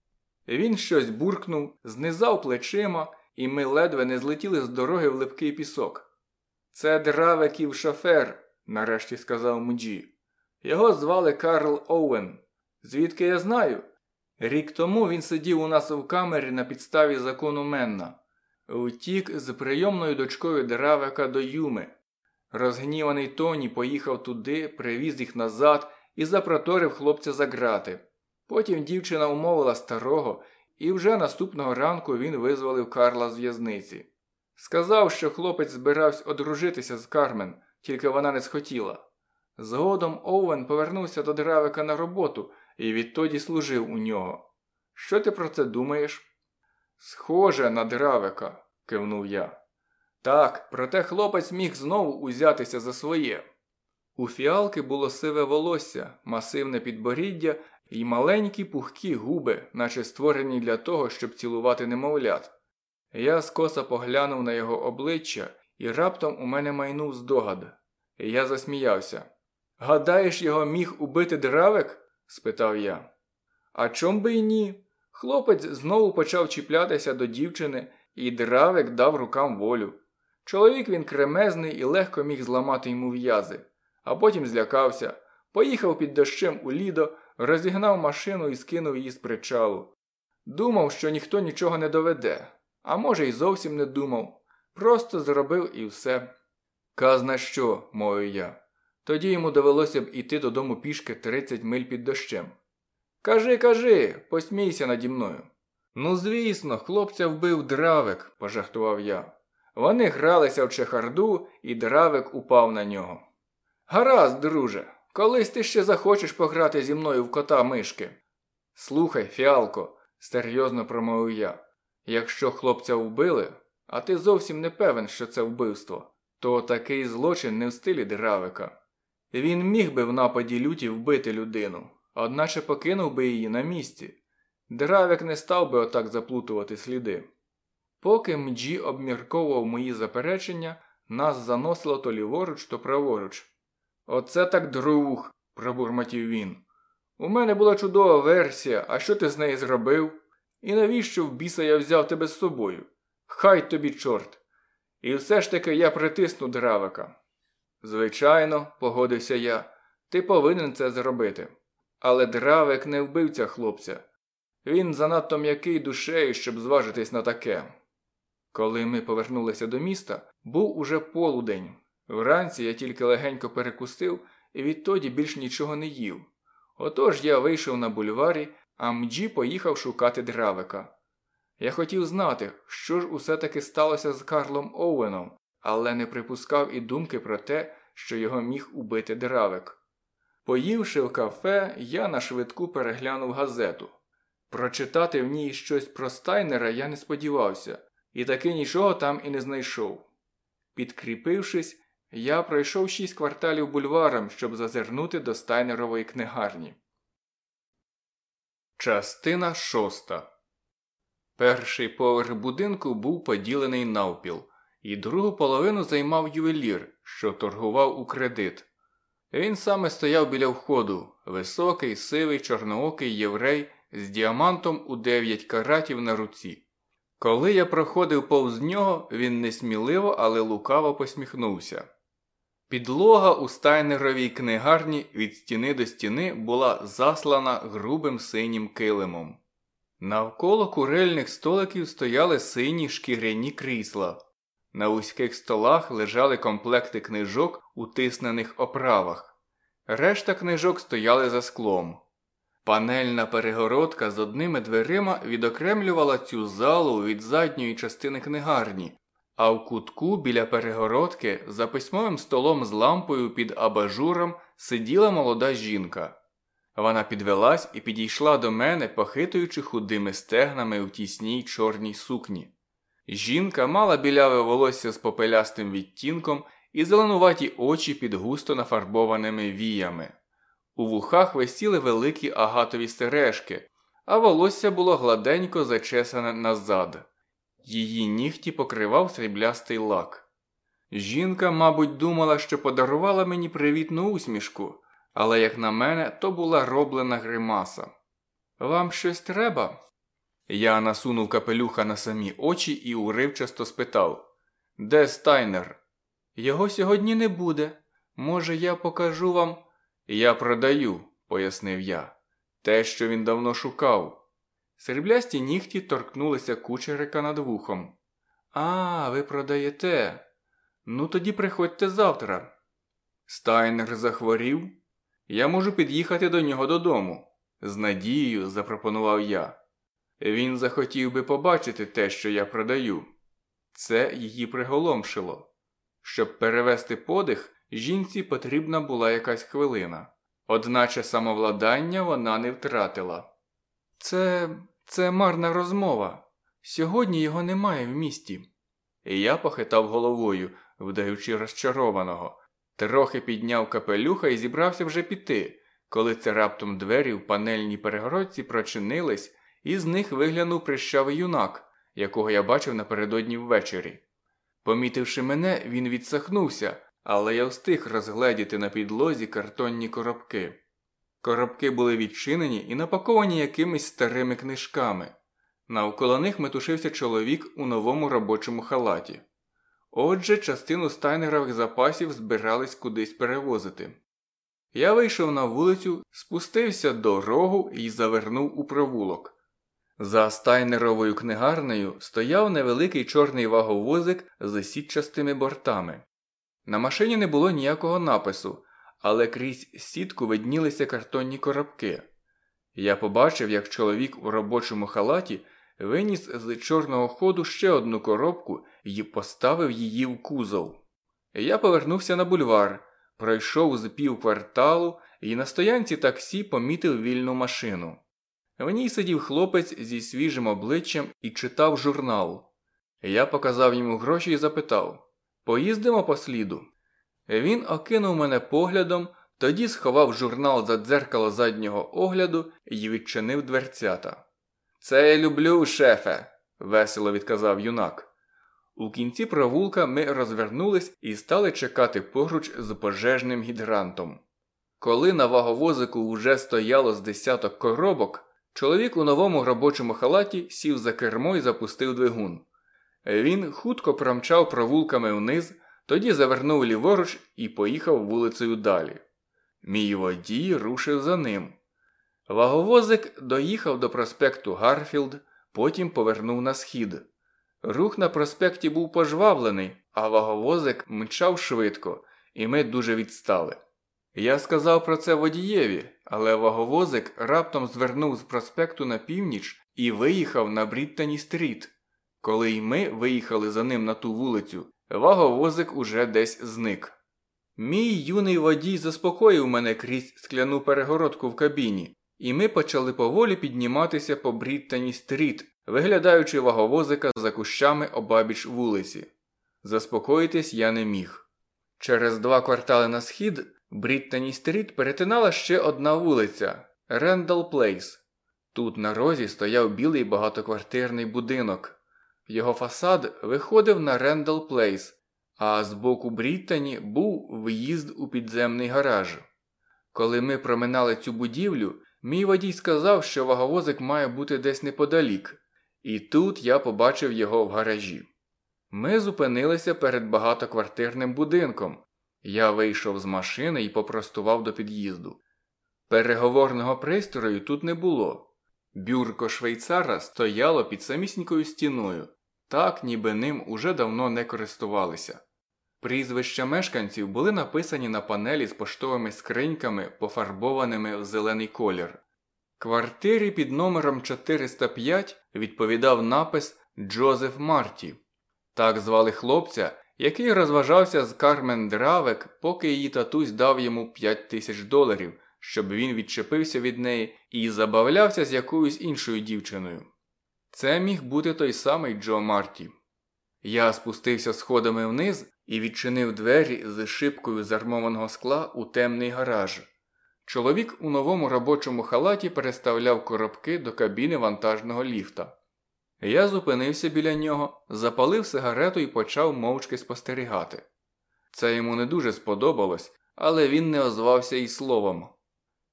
Він щось буркнув, знизав плечима, і ми ледве не злетіли з дороги в липкий пісок. Це дравеків шофер, нарешті сказав Мджі. Його звали Карл Оуен. Звідки я знаю? Рік тому він сидів у нас у камері на підставі закону Менна, утік з прийомною дочкою Дравека до Юми. Розгніваний Тоні поїхав туди, привіз їх назад і запроторив хлопця за грати. Потім дівчина умовила старого, і вже наступного ранку він визволив Карла з в'язниці. Сказав, що хлопець збирався одружитися з Кармен, тільки вона не схотіла. Згодом Оуен повернувся до Дравика на роботу і відтоді служив у нього. Що ти про це думаєш? Схоже на Дравика, кивнув я. Так, проте хлопець міг знову узятися за своє. У фіалки було сиве волосся, масивне підборіддя і маленькі пухкі губи, наче створені для того, щоб цілувати немовлят. Я скоса поглянув на його обличчя, і раптом у мене майнув здогад. Я засміявся. Гадаєш, його міг убити дравик? спитав я. А чом би й ні? Хлопець знову почав чіплятися до дівчини, і дравик дав рукам волю. Чоловік він кремезний і легко міг зламати йому в'язи, а потім злякався, поїхав під дощем у лідо, розігнав машину і скинув її з причалу. Думав, що ніхто нічого не доведе, а може, й зовсім не думав. Просто зробив і все. Казна що, мовив я. Тоді йому довелося б іти додому пішки 30 миль під дощем. Кажи, кажи, посмійся наді мною. Ну, звісно, хлопця вбив дравик, пожартував я. Вони гралися в чехарду, і дравик упав на нього. Гаразд, друже, колись ти ще захочеш пограти зі мною в кота мишки. Слухай, фіалко, серйозно промовив я. Якщо хлопця вбили, а ти зовсім не певен, що це вбивство, то такий злочин не в стилі дравика. Він міг би в нападі люті вбити людину, одначе покинув би її на місці. Дравик не став би отак заплутувати сліди. Поки Мджі обмірковував мої заперечення, нас заносило то ліворуч, то праворуч. Оце так друг, пробурмотів він. У мене була чудова версія, а що ти з нею зробив? І навіщо в біса я взяв тебе з собою? Хай тобі, чорт. І все ж таки я притисну дравика. Звичайно, погодився я, ти повинен це зробити. Але дравик не вбивця хлопця. Він занадто м'який душею, щоб зважитись на таке. Коли ми повернулися до міста, був уже полудень. Вранці я тільки легенько перекусив і відтоді більш нічого не їв. Отож я вийшов на бульварі, а Мджі поїхав шукати дравика. Я хотів знати, що ж усе таки сталося з Карлом Оуеном, але не припускав і думки про те, що його міг убити дравик. Поївши в кафе, я на швидку переглянув газету. Прочитати в ній щось про стайнера я не сподівався, і таки нічого там і не знайшов. Підкріпившись, я пройшов шість кварталів бульваром, щоб зазирнути до стайнерової книгарні. Частина шоста. Перший поверх будинку був поділений навпіл, і другу половину займав ювелір, що торгував у кредит. Він саме стояв біля входу, високий, сивий, чорноокий єврей з діамантом у дев'ять каратів на руці. Коли я проходив повз нього, він несміливо, але лукаво посміхнувся. Підлога у стайнеровій книгарні від стіни до стіни була заслана грубим синім килимом. Навколо курельних столиків стояли сині шкіряні крісла. На вузьких столах лежали комплекти книжок у тиснених оправах. Решта книжок стояли за склом. Панельна перегородка з одними дверима відокремлювала цю залу від задньої частини книгарні, а в кутку біля перегородки за письмовим столом з лампою під абажуром сиділа молода жінка. Вона підвелась і підійшла до мене, похитуючи худими стегнами у тісній чорній сукні. Жінка мала біляве волосся з попелястим відтінком і зеленуваті очі під густо нафарбованими віями. У вухах висіли великі агатові сережки, а волосся було гладенько зачесане назад. Її нігті покривав сріблястий лак. Жінка, мабуть, думала, що подарувала мені привітну усмішку, але, як на мене, то була роблена гримаса. Вам щось треба? Я насунув капелюха на самі очі і уривчасто спитав Де стайнер? Його сьогодні не буде. Може, я покажу вам. Я продаю, пояснив я. Те, що він давно шукав. Сріблясті нігті торкнулися кучерика над вухом. А, ви продаєте? Ну тоді приходьте завтра. Стайнер захворів. Я можу під'їхати до нього додому. З надією запропонував я. Він захотів би побачити те, що я продаю. Це її приголомшило. Щоб перевести подих, жінці потрібна була якась хвилина, одначе самовладання вона не втратила. Це це марна розмова. Сьогодні його немає в місті. І я похитав головою, вдаючи розчарованого, трохи підняв капелюха і зібрався вже піти, коли це раптом двері в панельній перегородці прочинились, і з них виглянув прищавий юнак, якого я бачив напередодні ввечері. Помітивши мене, він відсахнувся, але я встиг розгледіти на підлозі картонні коробки. Коробки були відчинені і напаковані якимись старими книжками. Навколо них метушився чоловік у новому робочому халаті. Отже, частину стайнерових запасів збирались кудись перевозити. Я вийшов на вулицю, спустився до рогу і завернув у провулок. За стайнеровою книгарнею стояв невеликий чорний ваговозик з сітчастими бортами. На машині не було ніякого напису, але крізь сітку виднілися картонні коробки. Я побачив, як чоловік у робочому халаті виніс з чорного ходу ще одну коробку і поставив її в кузов. Я повернувся на бульвар, пройшов з пів кварталу і на стоянці таксі помітив вільну машину. В ній сидів хлопець зі свіжим обличчям і читав журнал. Я показав йому гроші і запитав Поїздимо по сліду. Він окинув мене поглядом, тоді сховав журнал за дзеркало заднього огляду і відчинив дверцята. Це я люблю, шефе, весело відказав юнак. У кінці провулка ми розвернулись і стали чекати поруч з пожежним гідрантом. Коли на ваговозику вже стояло з десяток коробок, чоловік у новому робочому халаті сів за кермо і запустив двигун. Він хутко промчав провулками вниз, тоді завернув ліворуч і поїхав вулицею далі. Мій водій рушив за ним. Ваговозик доїхав до проспекту Гарфілд, потім повернув на схід. Рух на проспекті був пожвавлений, а ваговозик мчав швидко, і ми дуже відстали. Я сказав про це водієві, але ваговозик раптом звернув з проспекту на північ і виїхав на Бріттані стріт. Коли й ми виїхали за ним на ту вулицю, ваговозик уже десь зник. Мій юний водій заспокоїв мене крізь скляну перегородку в кабіні, і ми почали поволі підніматися по Бріттані стріт, виглядаючи ваговозика за кущами обабіч вулиці. Заспокоїтись я не міг. Через два квартали на схід Бріттані стріт перетинала ще одна вулиця Рендал Плейс. Тут на розі стояв білий багатоквартирний будинок. Його фасад виходив на Рендал Плейс, а з боку Бріттані був в'їзд у підземний гараж. Коли ми проминали цю будівлю, мій водій сказав, що ваговозик має бути десь неподалік, і тут я побачив його в гаражі. Ми зупинилися перед багатоквартирним будинком. Я вийшов з машини і попростував до під'їзду. Переговорного пристрою тут не було. Бюрко швейцара стояло під самісінькою стіною, так ніби ним уже давно не користувалися. Прізвища мешканців були написані на панелі з поштовими скриньками, пофарбованими в зелений колір. Квартирі під номером 405 відповідав напис Джозеф Марті. Так звали хлопця, який розважався з Кармен Дравек, поки її татусь дав йому 5 тисяч доларів, щоб він відчепився від неї і забавлявся з якоюсь іншою дівчиною. Це міг бути той самий Джо Марті. Я спустився сходами вниз і відчинив двері з шибкою з армованого скла у темний гараж. Чоловік у новому робочому халаті переставляв коробки до кабіни вантажного ліфта. Я зупинився біля нього, запалив сигарету і почав мовчки спостерігати. Це йому не дуже сподобалось, але він не озвався і словом.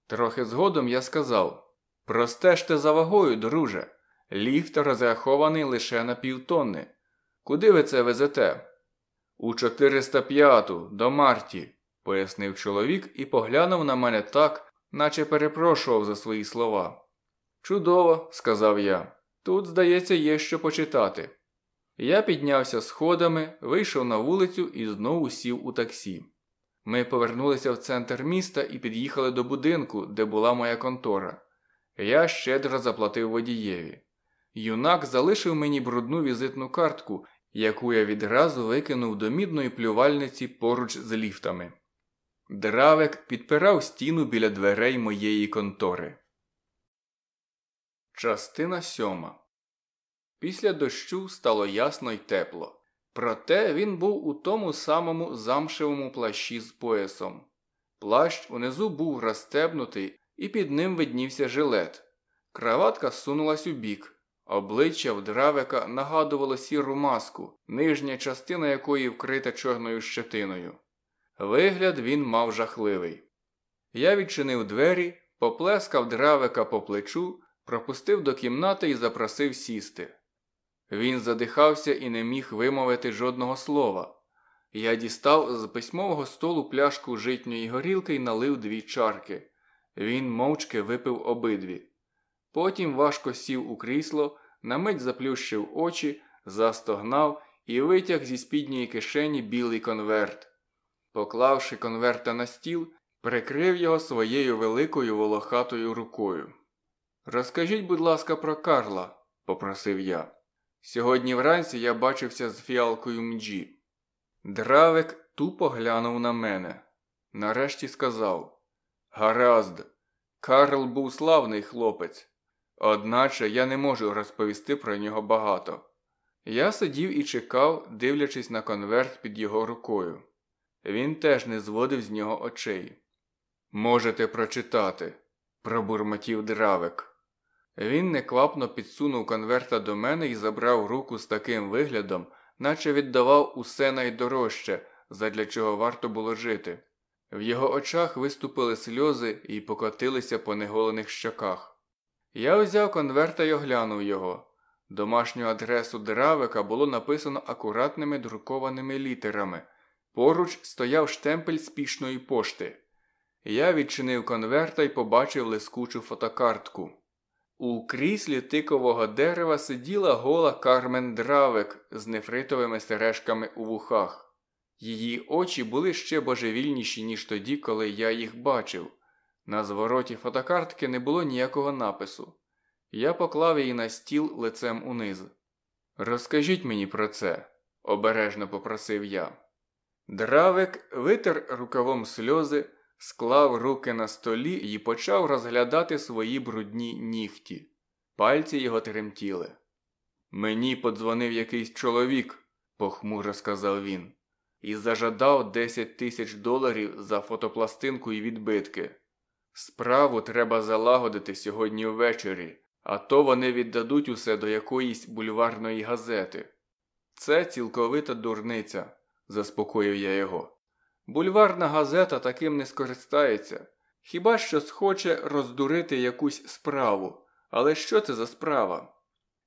Трохи згодом я сказав Простежте за вагою, друже. Ліфт розрахований лише на півтонни. Куди ви це везете? У 405-ту, до Марті, пояснив чоловік і поглянув на мене так, наче перепрошував за свої слова. Чудово, сказав я. Тут, здається, є що почитати. Я піднявся сходами, вийшов на вулицю і знову сів у таксі. Ми повернулися в центр міста і під'їхали до будинку, де була моя контора. Я щедро заплатив водієві. Юнак залишив мені брудну візитну картку, яку я відразу викинув до мідної плювальниці поруч з ліфтами. Дравек підпирав стіну біля дверей моєї контори. Частина сьома. Після дощу стало ясно й тепло. Проте він був у тому самому замшевому плащі з поясом. Плащ унизу був розстебнутий, і під ним виднівся жилет. Краватка сунулась у бік. Обличчя в дравека нагадувало сіру маску, нижня частина якої вкрита чорною щетиною. Вигляд він мав жахливий. Я відчинив двері, поплескав дравека по плечу, пропустив до кімнати і запросив сісти. Він задихався і не міг вимовити жодного слова. Я дістав з письмового столу пляшку житньої горілки і налив дві чарки. Він мовчки випив обидві. Потім важко сів у крісло, на мить заплющив очі, застогнав і витяг зі спідньої кишені білий конверт. Поклавши конверта на стіл, прикрив його своєю великою волохатою рукою. Розкажіть, будь ласка, про Карла, попросив я. Сьогодні вранці я бачився з фіалкою мджі. Дравик тупо глянув на мене. Нарешті сказав Гаразд, Карл був славний хлопець, одначе я не можу розповісти про нього багато. Я сидів і чекав, дивлячись на конверт під його рукою. Він теж не зводив з нього очей. Можете прочитати, пробурмотів дравик. Він неквапно підсунув конверта до мене і забрав руку з таким виглядом, наче віддавав усе найдорожче, задля чого варто було жити. В його очах виступили сльози і покотилися по неголених щоках. Я взяв конверта й оглянув його. Домашню адресу дравика було написано акуратними друкованими літерами. Поруч стояв штемпель спішної пошти. Я відчинив конверта і побачив лискучу фотокартку. У кріслі тикового дерева сиділа гола Кармен Дравик з нефритовими сережками у вухах. Її очі були ще божевільніші, ніж тоді, коли я їх бачив. На звороті фотокартки не було ніякого напису. Я поклав її на стіл лицем униз. Розкажіть мені про це, обережно попросив я. Дравик витер рукавом сльози, склав руки на столі і почав розглядати свої брудні нігті. Пальці його тремтіли. Мені подзвонив якийсь чоловік, похмуро сказав він, і зажадав 10 тисяч доларів за фотопластинку і відбитки. Справу треба залагодити сьогодні ввечері, а то вони віддадуть усе до якоїсь бульварної газети. Це цілковита дурниця, заспокоїв я його. Бульварна газета таким не скористається. Хіба що схоче роздурити якусь справу. Але що це за справа?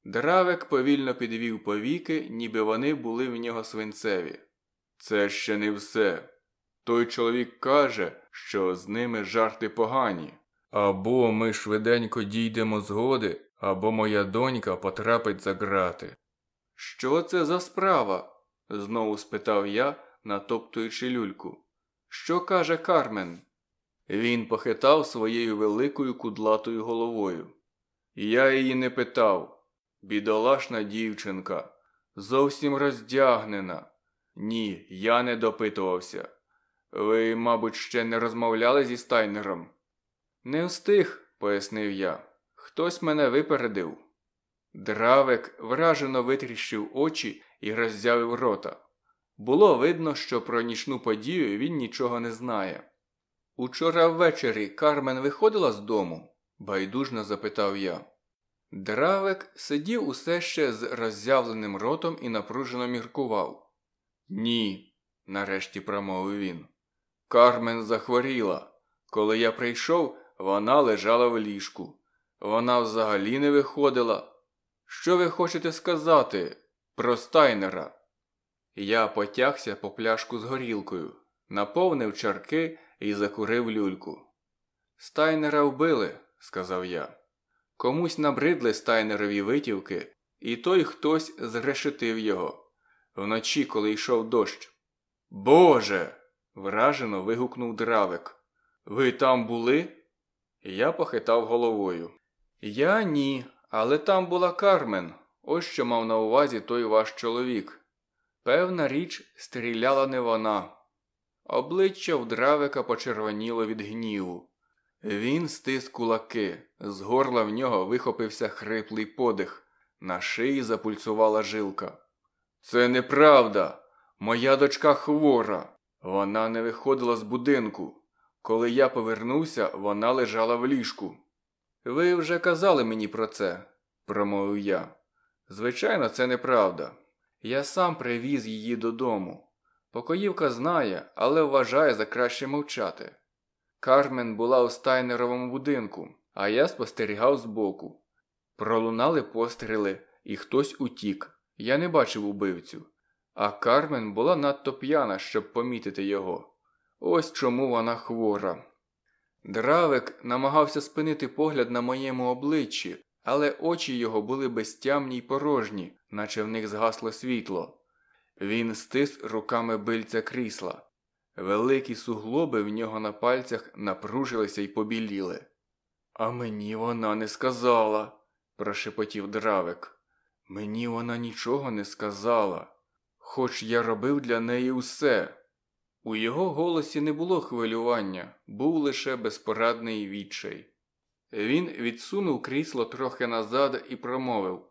Дравик повільно підвів повіки, ніби вони були в нього свинцеві. Це ще не все. Той чоловік каже, що з ними жарти погані. Або ми швиденько дійдемо згоди, або моя донька потрапить за грати. Що це за справа? знову спитав я, натоптуючи люльку. Що каже Кармен? Він похитав своєю великою кудлатою головою. Я її не питав. Бідолашна дівчинка, зовсім роздягнена. Ні, я не допитувався. Ви, мабуть, ще не розмовляли зі стайнером? Не встиг, пояснив я. Хтось мене випередив. Дравик вражено витріщив очі і роззявив рота. Було видно, що про нічну подію він нічого не знає. Учора ввечері Кармен виходила з дому? байдужно запитав я. Дравик сидів усе ще з роззявленим ротом і напружено міркував. Ні, нарешті промовив він. Кармен захворіла. Коли я прийшов, вона лежала в ліжку. Вона взагалі не виходила. Що ви хочете сказати про стайнера? Я потягся по пляшку з горілкою, наповнив чарки і закурив люльку. Стайнера вбили, сказав я. Комусь набридли стайнерові витівки, і той хтось зрешетив його. Вночі, коли йшов дощ. Боже. вражено вигукнув дравик. Ви там були? Я похитав головою. Я ні, але там була Кармен. Ось що мав на увазі той ваш чоловік. Певна річ, стріляла не вона. Обличчя в дравика почервоніло від гніву. Він стис кулаки, з горла в нього вихопився хриплий подих, на шиї запульсувала жилка. Це неправда. Моя дочка хвора. Вона не виходила з будинку. Коли я повернувся, вона лежала в ліжку. Ви вже казали мені про це, промовив я. Звичайно, це неправда. Я сам привіз її додому. Покоївка знає, але вважає за краще мовчати. Кармен була у стайнеровому будинку, а я спостерігав збоку. Пролунали постріли, і хтось утік. Я не бачив убивцю. А Кармен була надто п'яна, щоб помітити його. Ось чому вона хвора. Дравик намагався спинити погляд на моєму обличчі, але очі його були безтямні й порожні, наче в них згасло світло. Він стис руками бильця крісла. Великі суглоби в нього на пальцях напружилися й побіліли. А мені вона не сказала, прошепотів дравик. Мені вона нічого не сказала, хоч я робив для неї усе. У його голосі не було хвилювання, був лише безпорадний відчай. Він відсунув крісло трохи назад і промовив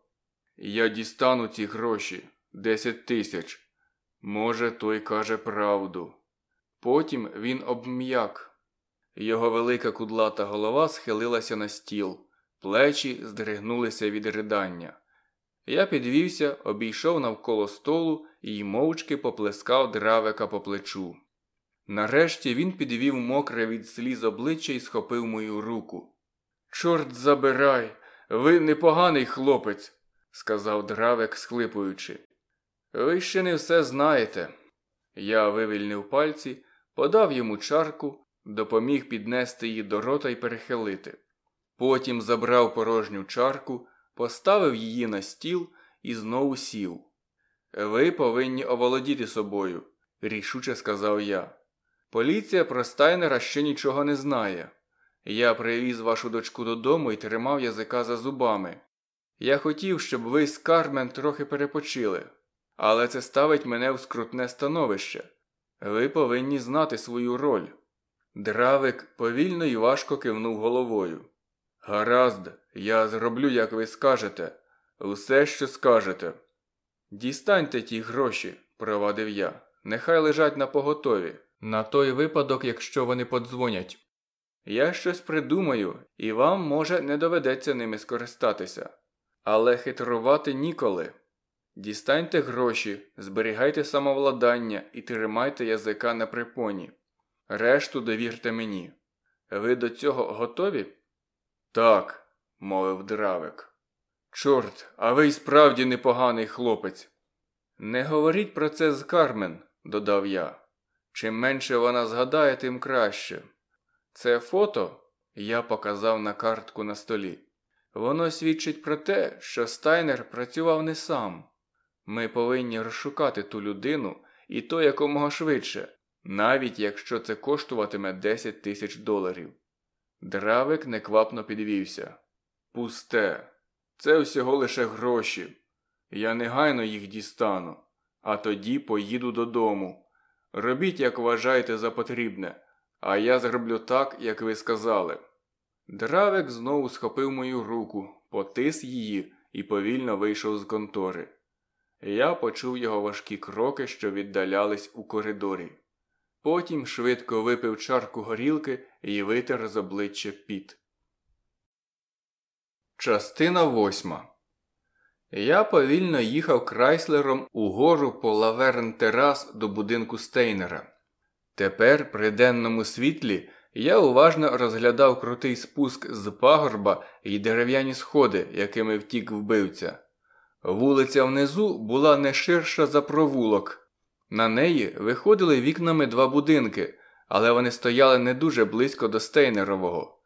Я дістану ці гроші десять тисяч. Може, той каже правду. Потім він обм'як. Його велика кудлата голова схилилася на стіл, плечі здригнулися від ридання. Я підвівся, обійшов навколо столу і мовчки поплескав дравика по плечу. Нарешті він підвів мокре від сліз обличчя і схопив мою руку. Чорт забирай, ви непоганий хлопець, сказав дравик, схлипуючи. Ви ще не все знаєте. Я вивільнив пальці, подав йому чарку, допоміг піднести її до рота і перехилити. Потім забрав порожню чарку, поставив її на стіл і знову сів. Ви повинні оволодіти собою, рішуче сказав я. Поліція про Стайнера ще нічого не знає. Я привіз вашу дочку додому і тримав язика за зубами. Я хотів, щоб ви з Кармен трохи перепочили, але це ставить мене в скрутне становище. Ви повинні знати свою роль. Дравик повільно і важко кивнув головою. Гаразд, я зроблю, як ви скажете, усе, що скажете. Дістаньте ті гроші, провадив я. Нехай лежать на поготові, на той випадок, якщо вони подзвонять. Я щось придумаю, і вам, може, не доведеться ними скористатися. Але хитрувати ніколи. Дістаньте гроші, зберігайте самовладання і тримайте язика на припоні. Решту довірте мені. Ви до цього готові? Так, мовив дравик. Чорт, а ви й справді непоганий хлопець. Не говоріть про це з Кармен, додав я. Чим менше вона згадає, тим краще. Це фото я показав на картку на столі. Воно свідчить про те, що Стайнер працював не сам. Ми повинні розшукати ту людину і то якомога швидше, навіть якщо це коштуватиме 10 тисяч доларів. Дравик неквапно підвівся. Пусте, це всього лише гроші. Я негайно їх дістану, а тоді поїду додому. Робіть, як вважаєте за потрібне, а я зроблю так, як ви сказали. Дравик знову схопив мою руку, потис її і повільно вийшов з контори. Я почув його важкі кроки, що віддалялись у коридорі. Потім швидко випив чарку горілки і витер з обличчя піт. Частина восьма. Я повільно їхав крайслером угору по лаверн терас до будинку Стейнера. Тепер при денному світлі я уважно розглядав крутий спуск з пагорба і дерев'яні сходи, якими втік вбивця. Вулиця внизу була не ширша за провулок. На неї виходили вікнами два будинки, але вони стояли не дуже близько до Стейнерового.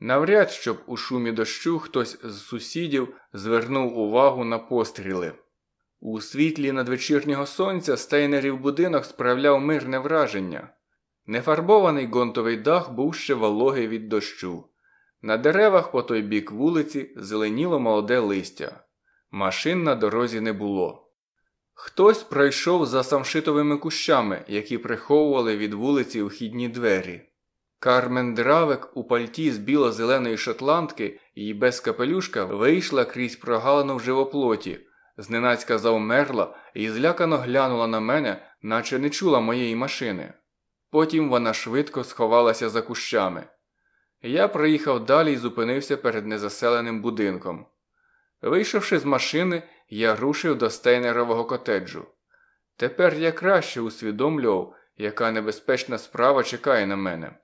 Навряд щоб у шумі дощу хтось з сусідів звернув увагу на постріли. У світлі надвечірнього сонця стейнерів будинок справляв мирне враження. Нефарбований гонтовий дах був ще вологий від дощу. На деревах по той бік вулиці зеленіло молоде листя. Машин на дорозі не було. Хтось пройшов за самшитовими кущами, які приховували від вулиці вхідні двері. Кармен Дравик у пальті з біло-зеленої шотландки і без капелюшка вийшла крізь прогалину в живоплоті, зненацька завмерла і злякано глянула на мене, наче не чула моєї машини. Потім вона швидко сховалася за кущами. Я проїхав далі і зупинився перед незаселеним будинком. Вийшовши з машини, я рушив до стейнерового котеджу. Тепер я краще усвідомлював, яка небезпечна справа чекає на мене.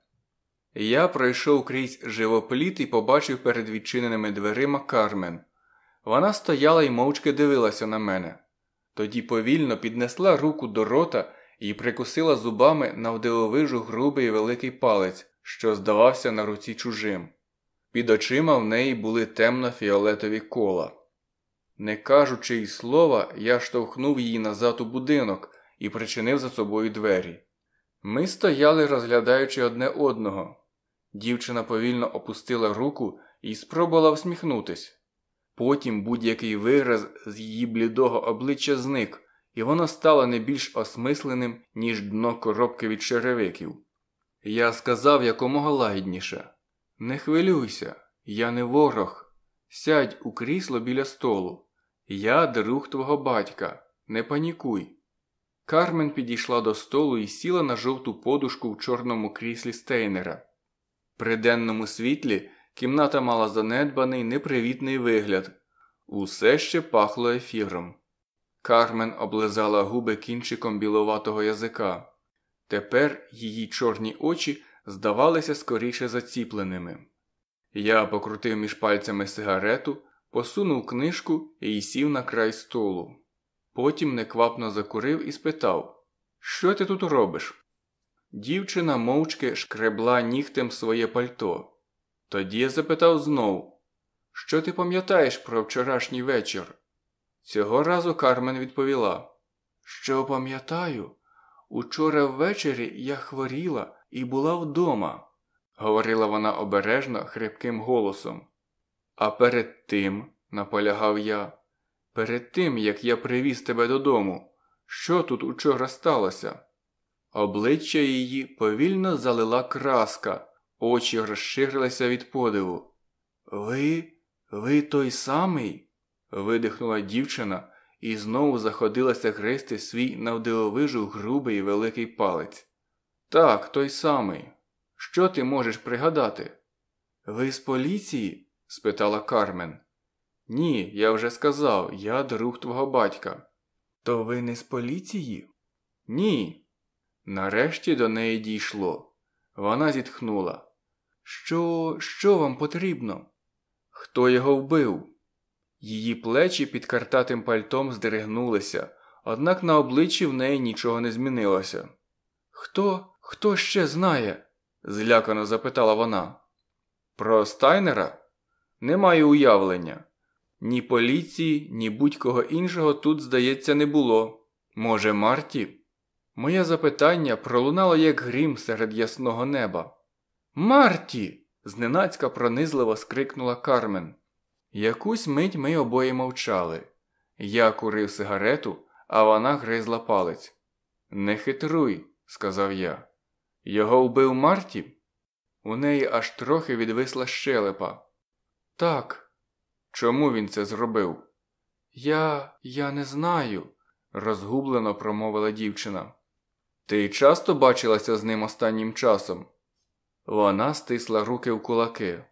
Я пройшов крізь живопліт і побачив перед відчиненими дверима Кармен. Вона стояла і мовчки дивилася на мене. Тоді повільно піднесла руку до рота і прикусила зубами навдивовижу грубий великий палець, що здавався на руці чужим. Під очима в неї були темно-фіолетові кола. Не кажучи й слова, я штовхнув її назад у будинок і причинив за собою двері. Ми стояли, розглядаючи одне одного. Дівчина повільно опустила руку і спробувала всміхнутись. Потім будь-який вираз з її блідого обличчя зник, і воно стало не більш осмисленим, ніж дно коробки від черевиків. Я сказав якомога лагідніше Не хвилюйся, я не ворог. Сядь у крісло біля столу. Я друг твого батька, не панікуй. Кармен підійшла до столу і сіла на жовту подушку в чорному кріслі стейнера. При денному світлі кімната мала занедбаний непривітний вигляд, усе ще пахло ефіром. Кармен облизала губи кінчиком біловатого язика. Тепер її чорні очі здавалися скоріше заціпленими. Я покрутив між пальцями сигарету, посунув книжку і сів на край столу. Потім неквапно закурив і спитав Що ти тут робиш? Дівчина мовчки шкребла нігтем своє пальто. Тоді я запитав знову Що ти пам'ятаєш про вчорашній вечір? Цього разу Кармен відповіла Що пам'ятаю? Учора ввечері я хворіла і була вдома, говорила вона обережно хрипким голосом. А перед тим, наполягав я, перед тим, як я привіз тебе додому, що тут учора сталося? Обличчя її повільно залила краска, очі розширилися від подиву. Ви, ви той самий? видихнула дівчина і знову заходилася гризти свій навдивовижу грубий великий палець. Так, той самий. Що ти можеш пригадати? Ви з поліції? спитала Кармен. Ні, я вже сказав, я друг твого батька. То ви не з поліції? Ні. Нарешті до неї дійшло. Вона зітхнула. Що, що вам потрібно? Хто його вбив? Її плечі під картатим пальтом здригнулися, однак на обличчі в неї нічого не змінилося. Хто, хто ще знає? злякано запитала вона. Про Стайнера? Не маю уявлення. Ні поліції, ні будь-кого іншого тут, здається, не було. Може, Марті? Моє запитання пролунало як грім серед ясного неба. Марті! зненацька пронизливо скрикнула Кармен. Якусь мить ми обоє мовчали. Я курив сигарету, а вона гризла палець. Не хитруй, сказав я. Його вбив Марті? У неї аж трохи відвисла щелепа. Так. Чому він це зробив? Я. я не знаю, розгублено промовила дівчина. Ти часто бачилася з ним останнім часом? Вона стисла руки в кулаки.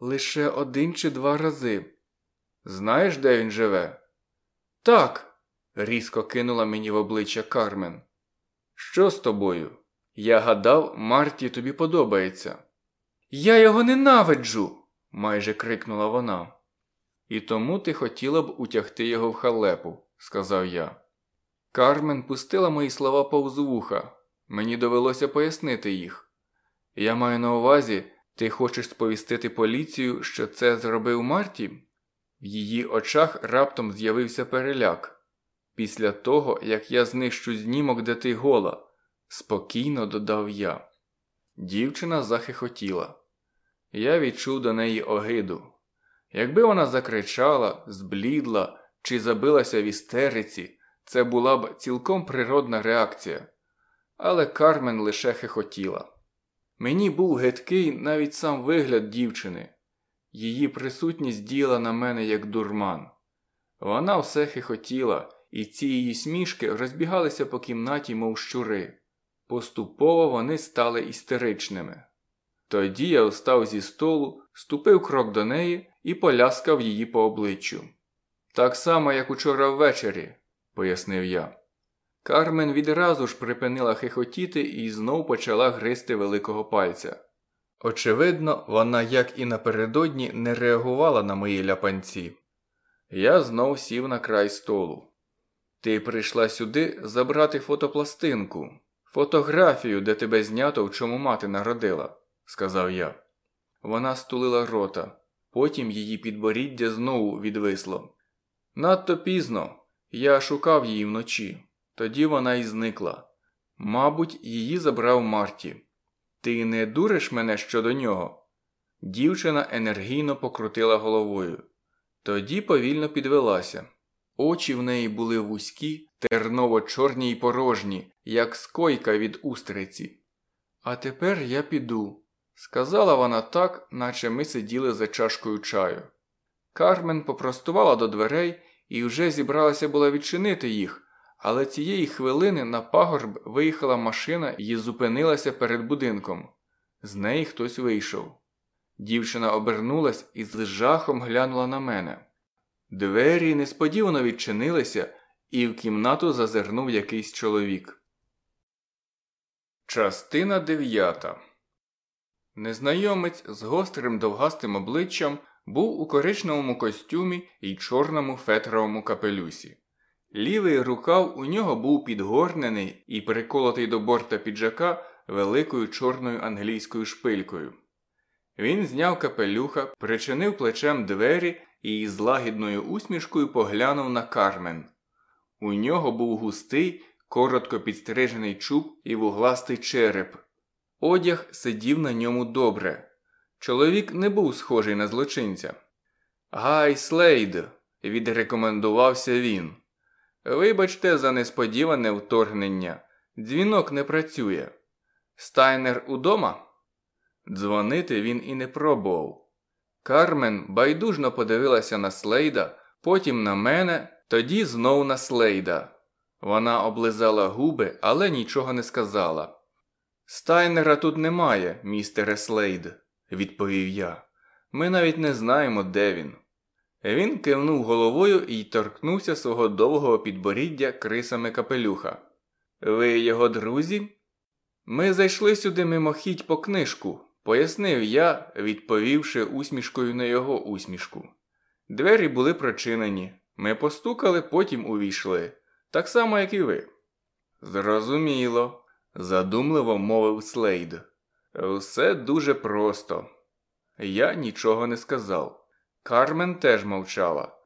Лише один чи два рази. Знаєш, де він живе? Так, різко кинула мені в обличчя Кармен. Що з тобою? Я гадав, Марті тобі подобається. Я його ненавиджу, майже крикнула вона. І тому ти хотіла б утягти його в халепу, сказав я. Кармен пустила мої слова повз вуха. Мені довелося пояснити їх. Я маю на увазі, ти хочеш сповістити поліцію, що це зробив Марті? В її очах раптом з'явився переляк. Після того, як я знищу знімок, де ти гола, спокійно додав я. Дівчина захихотіла. Я відчув до неї огиду. Якби вона закричала, зблідла чи забилася в істериці, це була б цілком природна реакція. Але Кармен лише хихотіла. Мені був гидкий навіть сам вигляд дівчини. Її присутність діяла на мене як дурман. Вона все хихотіла, і ці її смішки розбігалися по кімнаті, мов щури. Поступово вони стали істеричними. Тоді я встав зі столу, ступив крок до неї і поляскав її по обличчю. Так само, як учора ввечері, пояснив я. Кармен відразу ж припинила хихотіти і знов почала гризти великого пальця. Очевидно, вона, як і напередодні, не реагувала на мої ляпанці. Я знов сів на край столу. Ти прийшла сюди забрати фотопластинку, фотографію, де тебе знято, в чому мати народила, сказав я. Вона стулила рота, потім її підборіддя знову відвисло. Надто пізно я шукав її вночі. Тоді вона й зникла. Мабуть, її забрав Марті. Ти не дуриш мене щодо нього? Дівчина енергійно покрутила головою. Тоді повільно підвелася. Очі в неї були вузькі, терново-чорні й порожні, як скойка від устриці. А тепер я піду, сказала вона так, наче ми сиділи за чашкою чаю. Кармен попростувала до дверей і вже зібралася була відчинити їх, але цієї хвилини на пагорб виїхала машина і зупинилася перед будинком. З неї хтось вийшов. Дівчина обернулась і з жахом глянула на мене. Двері несподівано відчинилися, і в кімнату зазирнув якийсь чоловік. Частина дев'ята. Незнайомець з гострим довгастим обличчям був у коричневому костюмі і чорному фетровому капелюсі. Лівий рукав у нього був підгорнений і приколотий до борта піджака великою чорною англійською шпилькою. Він зняв капелюха, причинив плечем двері і з лагідною усмішкою поглянув на Кармен. У нього був густий, коротко підстрижений чуб і вугластий череп. Одяг сидів на ньому добре. Чоловік не був схожий на злочинця. Гай Слейд, відрекомендувався він. Вибачте за несподіване вторгнення. Дзвінок не працює. Стайнер удома? Дзвонити він і не пробував. Кармен байдужно подивилася на Слейда, потім на мене, тоді знов на Слейда. Вона облизала губи, але нічого не сказала. Стайнера тут немає, містере Слейд, відповів я. Ми навіть не знаємо, де він. Він кивнув головою і торкнувся свого довгого підборіддя крисами капелюха. Ви його друзі? Ми зайшли сюди мимохідь по книжку, пояснив я, відповівши усмішкою на його усмішку. Двері були прочинені. Ми постукали, потім увійшли, так само, як і ви. Зрозуміло, задумливо мовив Слейд. Все дуже просто. Я нічого не сказав. Кармен теж мовчала.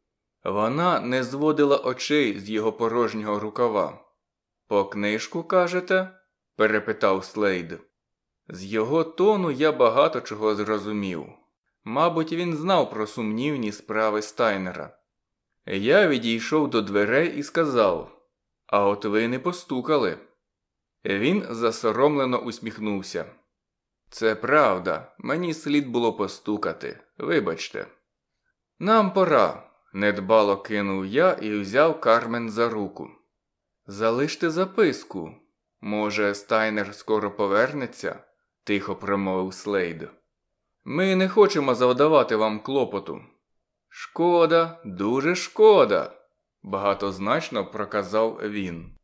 Вона не зводила очей з його порожнього рукава. По книжку кажете? перепитав Слейд. З його тону я багато чого зрозумів. Мабуть, він знав про сумнівні справи Стайнера. Я відійшов до дверей і сказав: А от ви не постукали. Він засоромлено усміхнувся. Це правда, мені слід було постукати. Вибачте. Нам пора, недбало кинув я і взяв Кармен за руку. Залиште записку. Може, Стайнер скоро повернеться, тихо промовив Слейд. Ми не хочемо завдавати вам клопоту. Шкода, дуже шкода, багатозначно проказав він.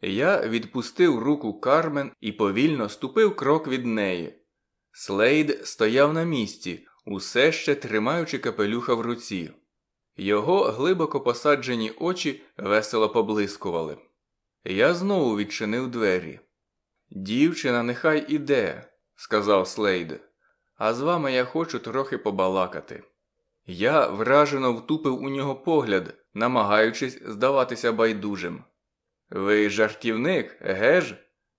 Я відпустив руку Кармен і повільно ступив крок від неї. Слейд стояв на місці, усе ще тримаючи капелюха в руці. Його глибоко посаджені очі весело поблискували. Я знову відчинив двері. Дівчина, нехай іде, сказав Слейд, а з вами я хочу трохи побалакати. Я вражено втупив у нього погляд, намагаючись здаватися байдужим. Ви жартівник, еге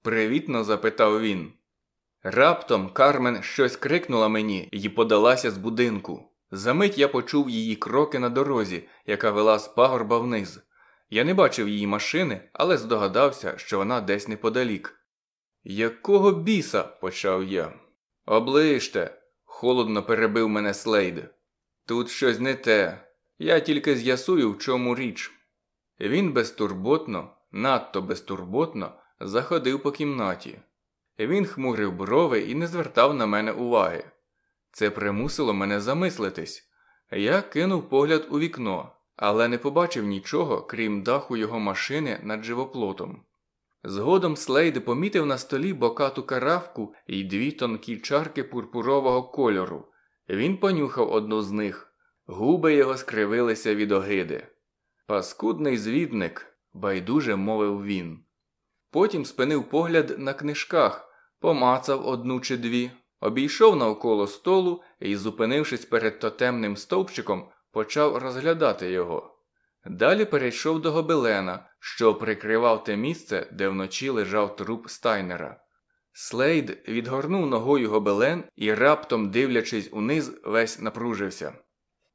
привітно запитав він. Раптом Кармен щось крикнула мені і подалася з будинку. Замить я почув її кроки на дорозі, яка вела з пагорба вниз. Я не бачив її машини, але здогадався, що вона десь неподалік. Якого біса? почав я. Оближте, холодно перебив мене Слейд. Тут щось не те. Я тільки з'ясую, в чому річ. Він безтурботно, надто безтурботно заходив по кімнаті. Він хмурив брови і не звертав на мене уваги. Це примусило мене замислитись. Я кинув погляд у вікно, але не побачив нічого, крім даху його машини над живоплотом. Згодом Слейд помітив на столі бокату каравку і дві тонкі чарки пурпурового кольору. Він понюхав одну з них, губи його скривилися від огиди. Паскудний звідник, байдуже мовив він. Потім спинив погляд на книжках, помацав одну чи дві, обійшов навколо столу і, зупинившись перед тотемним стовпчиком, почав розглядати його. Далі перейшов до гобелена, що прикривав те місце, де вночі лежав труп стайнера. Слейд відгорнув ногою гобелен і, раптом, дивлячись униз, весь напружився.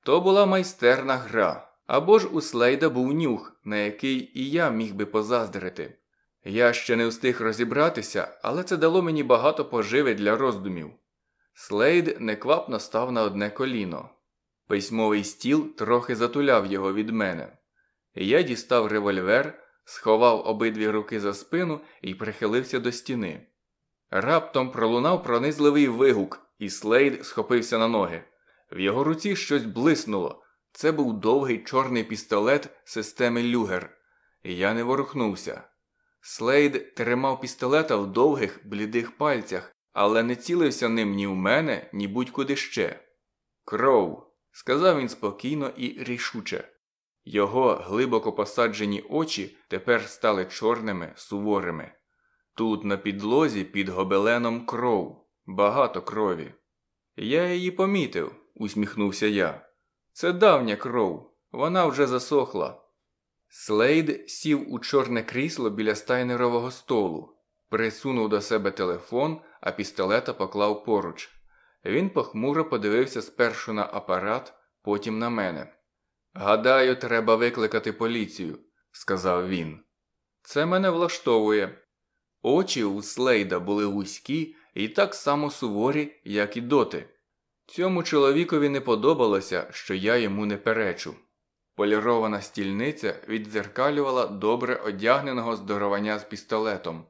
То була майстерна гра, або ж у Слейда був нюх, на який і я міг би позаздрити. Я ще не встиг розібратися, але це дало мені багато поживи для роздумів. Слейд неквапно став на одне коліно. Письмовий стіл трохи затуляв його від мене. Я дістав револьвер, сховав обидві руки за спину і прихилився до стіни. Раптом пролунав пронизливий вигук, і Слейд схопився на ноги. В його руці щось блиснуло. Це був довгий чорний пістолет системи Люгер. Я не ворухнувся. Слейд тримав пістолета в довгих, блідих пальцях, але не цілився ним ні в мене, ні будь-куди ще. Кров, сказав він спокійно і рішуче. Його глибоко посаджені очі тепер стали чорними, суворими. Тут на підлозі під гобеленом кров, багато крові. Я її помітив, усміхнувся я. Це давня кров, вона вже засохла. Слейд сів у чорне крісло біля стайнерового столу, присунув до себе телефон, а пістолета поклав поруч. Він похмуро подивився спершу на апарат, потім на мене. Гадаю, треба викликати поліцію, сказав він. Це мене влаштовує. Очі у Слейда були вузькі і так само суворі, як і доти. Цьому чоловікові не подобалося, що я йому не перечу. Полірована стільниця віддзеркалювала добре одягненого здоровання з пістолетом.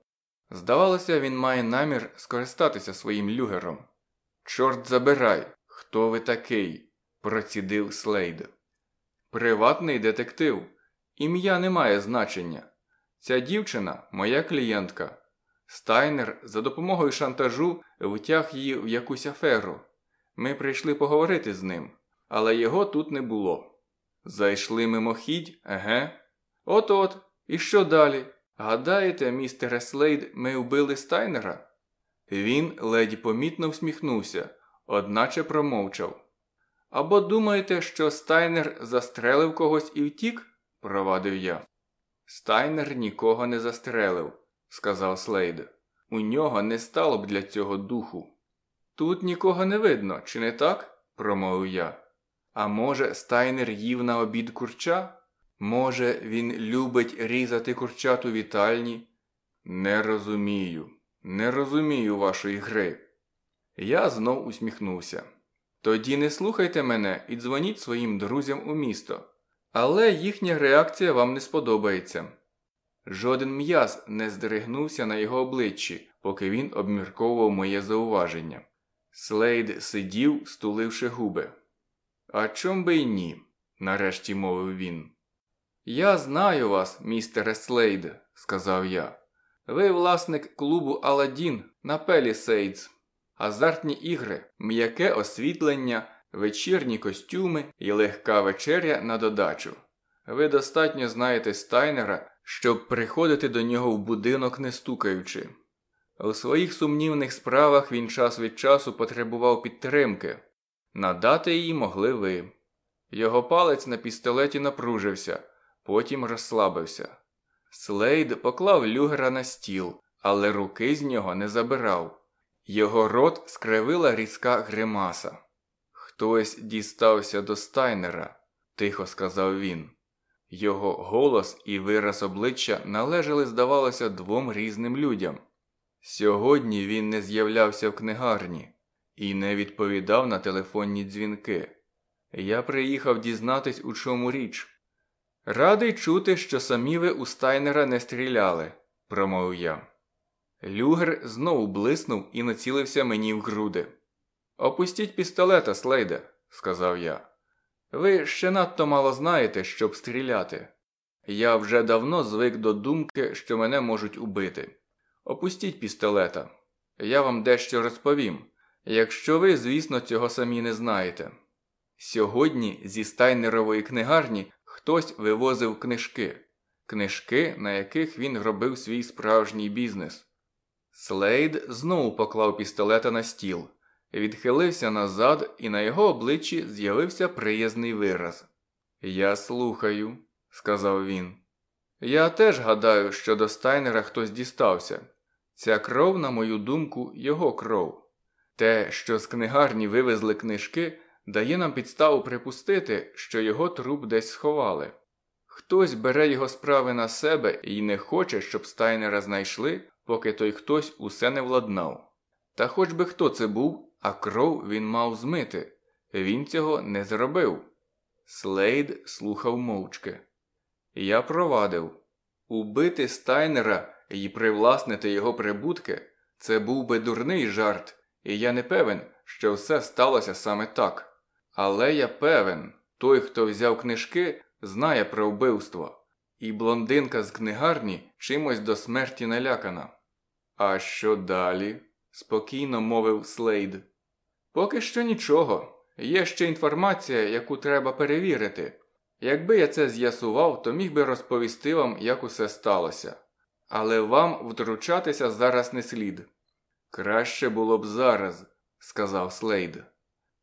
Здавалося, він має намір скористатися своїм люгером. Чорт забирай, хто ви такий? процідив Слейд. Приватний детектив. Ім'я не має значення. Ця дівчина моя клієнтка. Стайнер за допомогою шантажу втяг її в якусь аферу. Ми прийшли поговорити з ним, але його тут не було. Зайшли мимохідь, еге? От от, і що далі? Гадаєте, містере Слейд, ми вбили Стайнера? Він ледь помітно всміхнувся, одначе промовчав. Або думаєте, що Стайнер застрелив когось і втік? провадив я. Стайнер нікого не застрелив, сказав Слейд. У нього не стало б для цього духу. Тут нікого не видно, чи не так? промовив я. А може, Стайнер їв на обід курча? Може, він любить різати курчат у вітальні? Не розумію, не розумію вашої гри. Я знов усміхнувся. Тоді не слухайте мене і дзвоніть своїм друзям у місто. Але їхня реакція вам не сподобається. Жоден м'яз не здригнувся на його обличчі, поки він обмірковував моє зауваження. Слейд сидів, стуливши губи. А чом би й ні? нарешті мовив він. Я знаю вас, містере Слейд, сказав я. Ви власник клубу Аладдін на Пелісейдс. Азартні ігри, м'яке освітлення, вечірні костюми і легка вечеря на додачу. Ви достатньо знаєте Стайнера, щоб приходити до нього в будинок не стукаючи. У своїх сумнівних справах він час від часу потребував підтримки. Надати її могли ви. Його палець на пістолеті напружився, потім розслабився. Слейд поклав люгера на стіл, але руки з нього не забирав. Його рот скривила різка гримаса. Хтось дістався до стайнера, тихо сказав він. Його голос і вираз обличчя належали, здавалося, двом різним людям. Сьогодні він не з'являвся в книгарні і не відповідав на телефонні дзвінки. Я приїхав дізнатись, у чому річ. Радий чути, що самі ви у стайнера не стріляли, промовив я. Люгер знову блиснув і націлився мені в груди. Опустіть пістолета, Слейде, сказав я. Ви ще надто мало знаєте, щоб стріляти. Я вже давно звик до думки, що мене можуть убити. Опустіть пістолета. Я вам дещо розповім, якщо ви, звісно, цього самі не знаєте. Сьогодні зі стайнерової книгарні хтось вивозив книжки, книжки, на яких він робив свій справжній бізнес. Слейд знову поклав пістолета на стіл, відхилився назад, і на його обличчі з'явився приязний вираз. Я слухаю, сказав він. Я теж гадаю, що до стайнера хтось дістався. Ця кров, на мою думку, його кров. Те, що з книгарні вивезли книжки, дає нам підставу припустити, що його труп десь сховали. Хтось бере його справи на себе і не хоче, щоб стайнера знайшли, поки той хтось усе не владнав. Та хоч би хто це був, а кров він мав змити. Він цього не зробив. Слейд слухав мовчки. Я провадив убити стайнера і привласнити його прибутки це був би дурний жарт, і я не певен, що все сталося саме так. Але я певен, той, хто взяв книжки, знає про вбивство, і блондинка з книгарні чимось до смерті налякана. А що далі? спокійно мовив Слейд. Поки що нічого. Є ще інформація, яку треба перевірити. Якби я це з'ясував, то міг би розповісти вам, як усе сталося. Але вам втручатися зараз не слід. Краще було б зараз, сказав Слейд.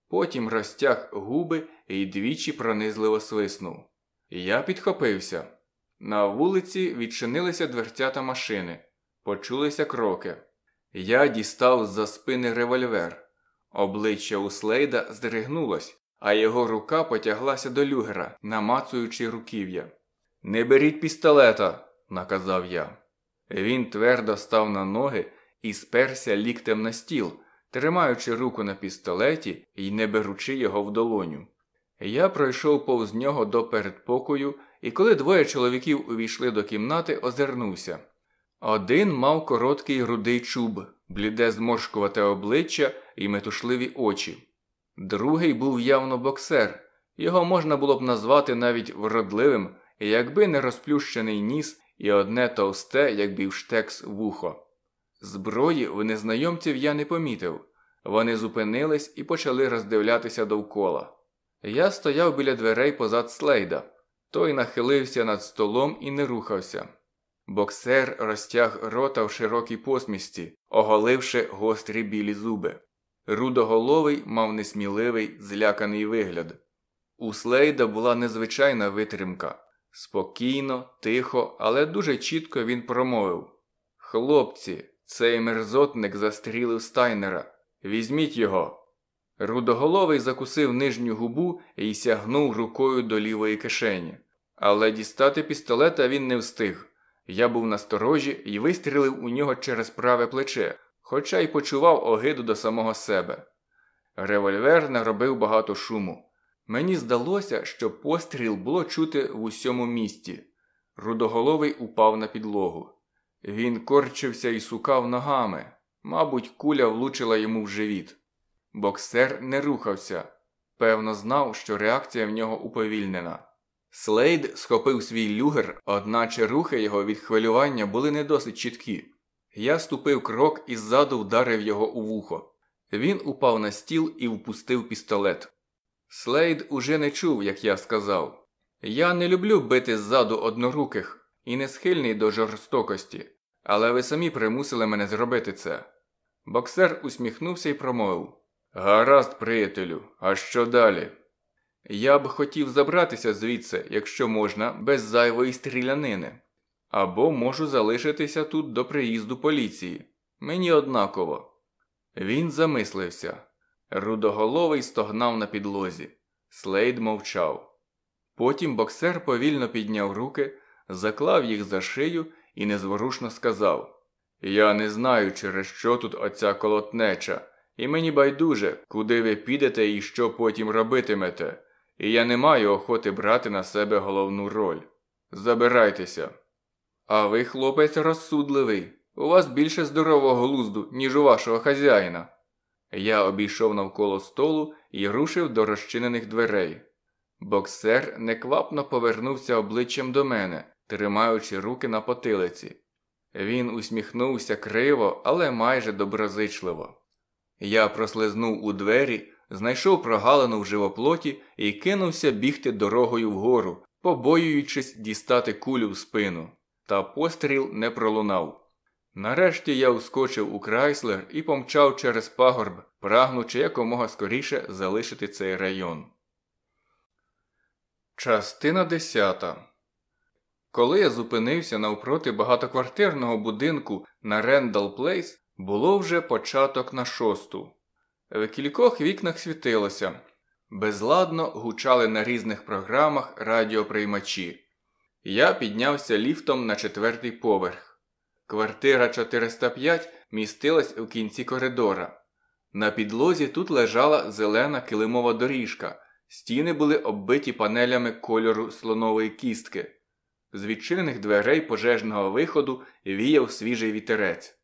Потім розтяг губи і двічі пронизливо свиснув. Я підхопився. На вулиці відчинилися дверцята машини, почулися кроки. Я дістав з-за спини револьвер. Обличчя у Слейда здригнулось, а його рука потяглася до люгера, намацуючи руків'я. Не беріть пістолета, наказав я. Він твердо став на ноги і сперся ліктем на стіл, тримаючи руку на пістолеті і не беручи його в долоню. Я пройшов повз нього до передпокою, і коли двоє чоловіків увійшли до кімнати, озирнувся. Один мав короткий рудий чуб, бліде зморшкувате обличчя і метушливі очі. Другий був явно боксер, його можна було б назвати навіть вродливим, якби не розплющений ніс і одне товсте, як бівштекс вухо. Зброї в незнайомців я не помітив. Вони зупинились і почали роздивлятися довкола. Я стояв біля дверей позад слейда. Той нахилився над столом і не рухався. Боксер розтяг рота в широкій посмішці, оголивши гострі білі зуби. Рудоголовий мав несміливий, зляканий вигляд. У Слейда була незвичайна витримка. Спокійно, тихо, але дуже чітко він промовив Хлопці, цей мерзотник застрілив стайнера. Візьміть його. Рудоголовий закусив нижню губу і сягнув рукою до лівої кишені. Але дістати пістолета він не встиг. Я був насторожі і вистрілив у нього через праве плече, хоча й почував огиду до самого себе. Револьвер наробив багато шуму. Мені здалося, що постріл було чути в усьому місті. Рудоголовий упав на підлогу. Він корчився і сукав ногами. Мабуть, куля влучила йому в живіт. Боксер не рухався, певно, знав, що реакція в нього уповільнена. Слейд схопив свій люгер, одначе рухи його від хвилювання були не досить чіткі. Я ступив крок і ззаду вдарив його у вухо. Він упав на стіл і впустив пістолет. Слейд уже не чув, як я сказав. Я не люблю бити ззаду одноруких і не схильний до жорстокості, але ви самі примусили мене зробити це. Боксер усміхнувся і промовив Гаразд, приятелю, а що далі? Я б хотів забратися звідси, якщо можна, без зайвої стрілянини. Або можу залишитися тут до приїзду поліції. Мені однаково. Він замислився. Рудоголовий стогнав на підлозі. Слейд мовчав. Потім боксер повільно підняв руки, заклав їх за шию і незворушно сказав Я не знаю, через що тут оця колотнеча, і мені байдуже, куди ви підете і що потім робитимете, і я не маю охоти брати на себе головну роль. Забирайтеся. А ви, хлопець, розсудливий. У вас більше здорового глузду, ніж у вашого хазяїна. Я обійшов навколо столу і рушив до розчинених дверей. Боксер неквапно повернувся обличчям до мене, тримаючи руки на потилиці. Він усміхнувся криво, але майже доброзичливо. Я прослизнув у двері, знайшов прогалину в живоплоті і кинувся бігти дорогою вгору, побоюючись дістати кулю в спину. Та постріл не пролунав. Нарешті я ускочив у крайслер і помчав через пагорб, прагнучи якомога скоріше залишити цей район. Частина 10 Коли я зупинився навпроти багатоквартирного будинку на Рендал Плейс, було вже початок на шосту. В кількох вікнах світилося. Безладно гучали на різних програмах радіоприймачі. Я піднявся ліфтом на четвертий поверх. Квартира 405 містилась у кінці коридора. На підлозі тут лежала зелена килимова доріжка, стіни були оббиті панелями кольору слонової кістки. З відчинених дверей пожежного виходу віяв свіжий вітерець.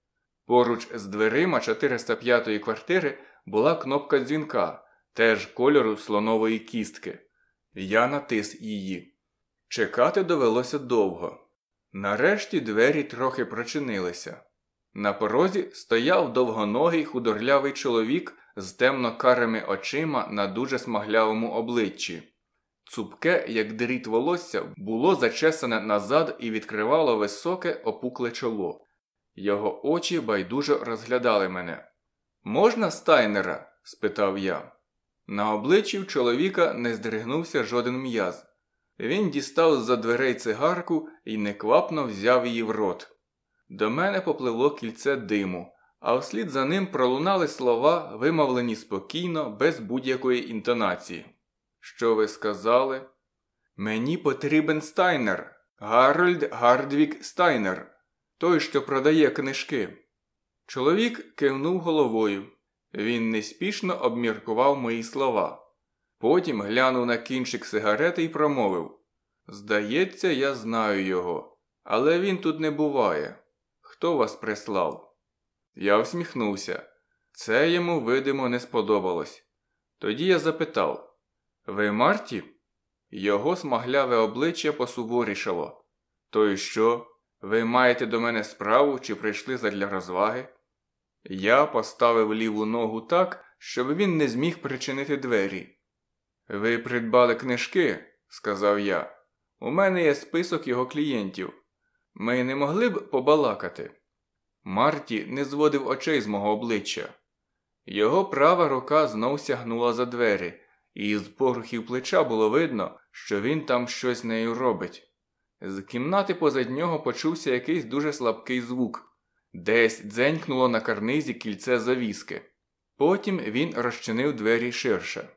Поруч з дверима 405-ї квартири була кнопка дзвінка, теж кольору слонової кістки. Я натис її. Чекати довелося довго. Нарешті двері трохи прочинилися. На порозі стояв довгоногий худорлявий чоловік з темно-карими очима на дуже смаглявому обличчі. Цупке, як дріт волосся, було зачесане назад і відкривало високе опукле чоло. Його очі байдуже розглядали мене. Можна стайнера? спитав я. На обличчі в чоловіка не здригнувся жоден м'яз. Він дістав з за дверей цигарку і неквапно взяв її в рот. До мене попливло кільце диму, а вслід за ним пролунали слова, вимовлені спокійно, без будь-якої інтонації. Що ви сказали? Мені потрібен стайнер. Гарольд Гардвік Стайнер, той, що продає книжки. Чоловік кивнув головою. Він неспішно обміркував мої слова. Потім глянув на кінчик сигарети і промовив Здається, я знаю його, але він тут не буває. Хто вас прислав? Я всміхнувся. Це йому, видимо, не сподобалось. Тоді я запитав Ви Марті? Його смагляве обличчя посуворішало. То й що? Ви маєте до мене справу чи прийшли задля розваги? Я поставив ліву ногу так, щоб він не зміг причинити двері. Ви придбали книжки, сказав я. У мене є список його клієнтів. Ми не могли б побалакати. Марті не зводив очей з мого обличчя. Його права рука знов сягнула за двері, і з порухів плеча було видно, що він там щось нею робить. З кімнати позад нього почувся якийсь дуже слабкий звук, десь дзенькнуло на карнизі кільце завіски. Потім він розчинив двері ширше.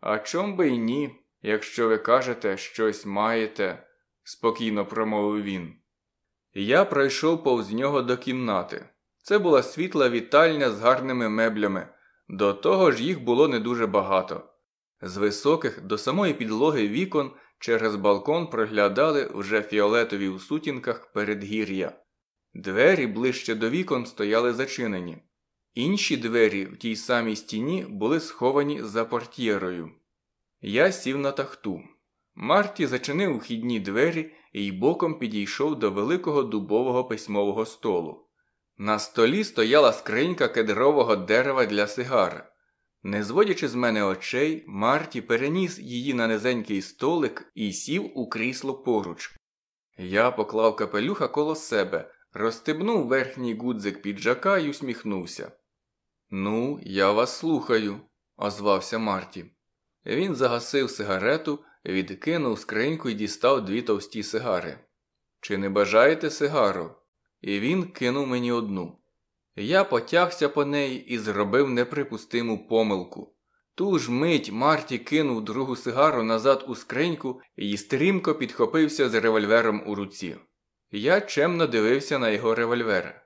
А чом би й ні, якщо ви кажете, щось маєте, спокійно промовив він. Я пройшов повз нього до кімнати. Це була світла вітальня з гарними меблями, до того ж їх було не дуже багато. З високих до самої підлоги вікон через балкон проглядали вже фіолетові у сутінках передгір'я. Двері ближче до вікон стояли зачинені. Інші двері в тій самій стіні були сховані за портьєрою. Я сів на тахту. Марті зачинив вхідні двері і боком підійшов до великого дубового письмового столу. На столі стояла скринька кедрового дерева для сигар. Не зводячи з мене очей, Марті переніс її на низенький столик і сів у крісло поруч. Я поклав капелюха коло себе, розстебнув верхній гудзик піджака і усміхнувся. Ну, я вас слухаю, озвався Марті. Він загасив сигарету, відкинув скриньку і дістав дві товсті сигари. Чи не бажаєте сигару? І він кинув мені одну. Я потягся по неї і зробив неприпустиму помилку. Ту ж мить Марті кинув другу сигару назад у скриньку і стрімко підхопився з револьвером у руці. Я чемно дивився на його револьвер.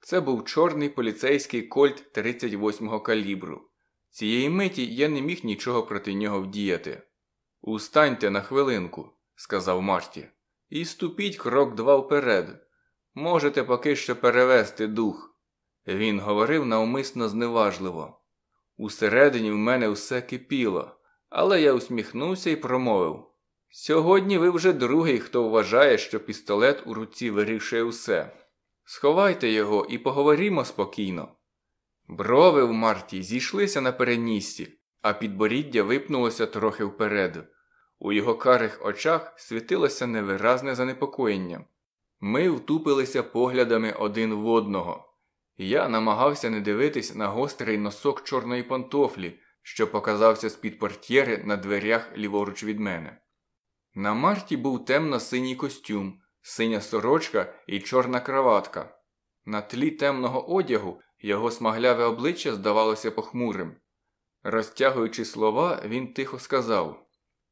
Це був чорний поліцейський кольт 38-го калібру. Цієї миті я не міг нічого проти нього вдіяти. Устаньте на хвилинку, сказав Марті, і ступіть крок два вперед. Можете поки що перевести дух. Він говорив навмисно зневажливо. Усередині в мене все кипіло, але я усміхнувся і промовив Сьогодні ви вже другий, хто вважає, що пістолет у руці вирішує усе. Сховайте його і поговоримо спокійно. Брови в Марті зійшлися на перенісці, а підборіддя випнулося трохи вперед. У його карих очах світилося невиразне занепокоєння. Ми втупилися поглядами один в одного. Я намагався не дивитись на гострий носок чорної пантофлі, що показався з-під портьєри на дверях ліворуч від мене. На Марті був темно-синій костюм, синя сорочка і чорна краватка. На тлі темного одягу його смагляве обличчя здавалося похмурим. Розтягуючи слова, він тихо сказав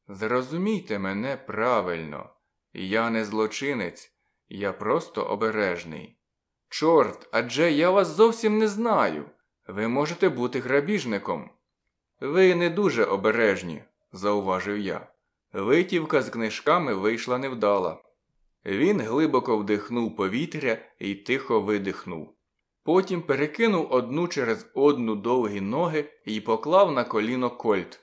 Зрозумійте мене правильно, я не злочинець, я просто обережний. Чорт, адже я вас зовсім не знаю. Ви можете бути грабіжником. Ви не дуже обережні, зауважив я. Витівка з книжками вийшла невдала. Він глибоко вдихнув повітря і тихо видихнув. Потім перекинув одну через одну довгі ноги і поклав на коліно кольт.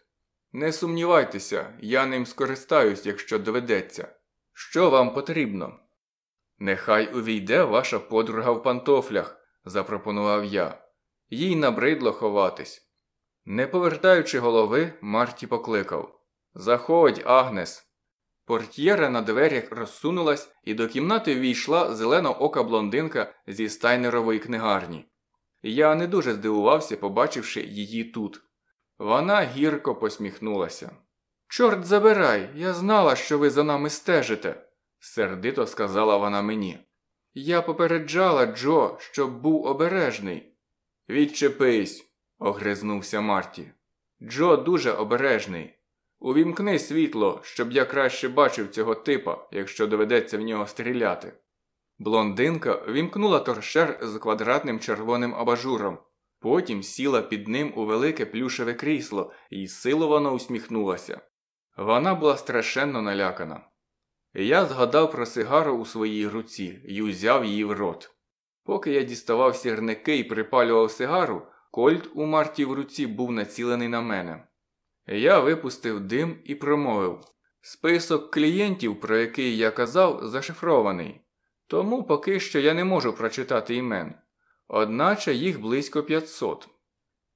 Не сумнівайтеся, я ним скористаюсь, якщо доведеться. Що вам потрібно? Нехай увійде ваша подруга в пантофлях, запропонував я. Їй набридло ховатись. Не повертаючи голови, Марті покликав Заходь, Агнес. Портьєра на дверях розсунулась, і до кімнати ввійшла зелено ока блондинка зі стайнерової книгарні. Я не дуже здивувався, побачивши її тут. Вона гірко посміхнулася. Чорт забирай, я знала, що ви за нами стежите, сердито сказала вона мені. Я попереджала Джо, щоб був обережний. Відчепись, огризнувся Марті. Джо дуже обережний. Увімкни світло, щоб я краще бачив цього типа, якщо доведеться в нього стріляти. Блондинка вімкнула торшер з квадратним червоним абажуром, потім сіла під ним у велике плюшеве крісло і силовано усміхнулася. Вона була страшенно налякана. Я згадав про сигару у своїй руці і узяв її в рот. Поки я діставав сірники і припалював сигару, кольт у Марті в руці був націлений на мене. Я випустив дим і промовив список клієнтів, про який я казав, зашифрований, тому поки що я не можу прочитати імен, одначе їх близько 500.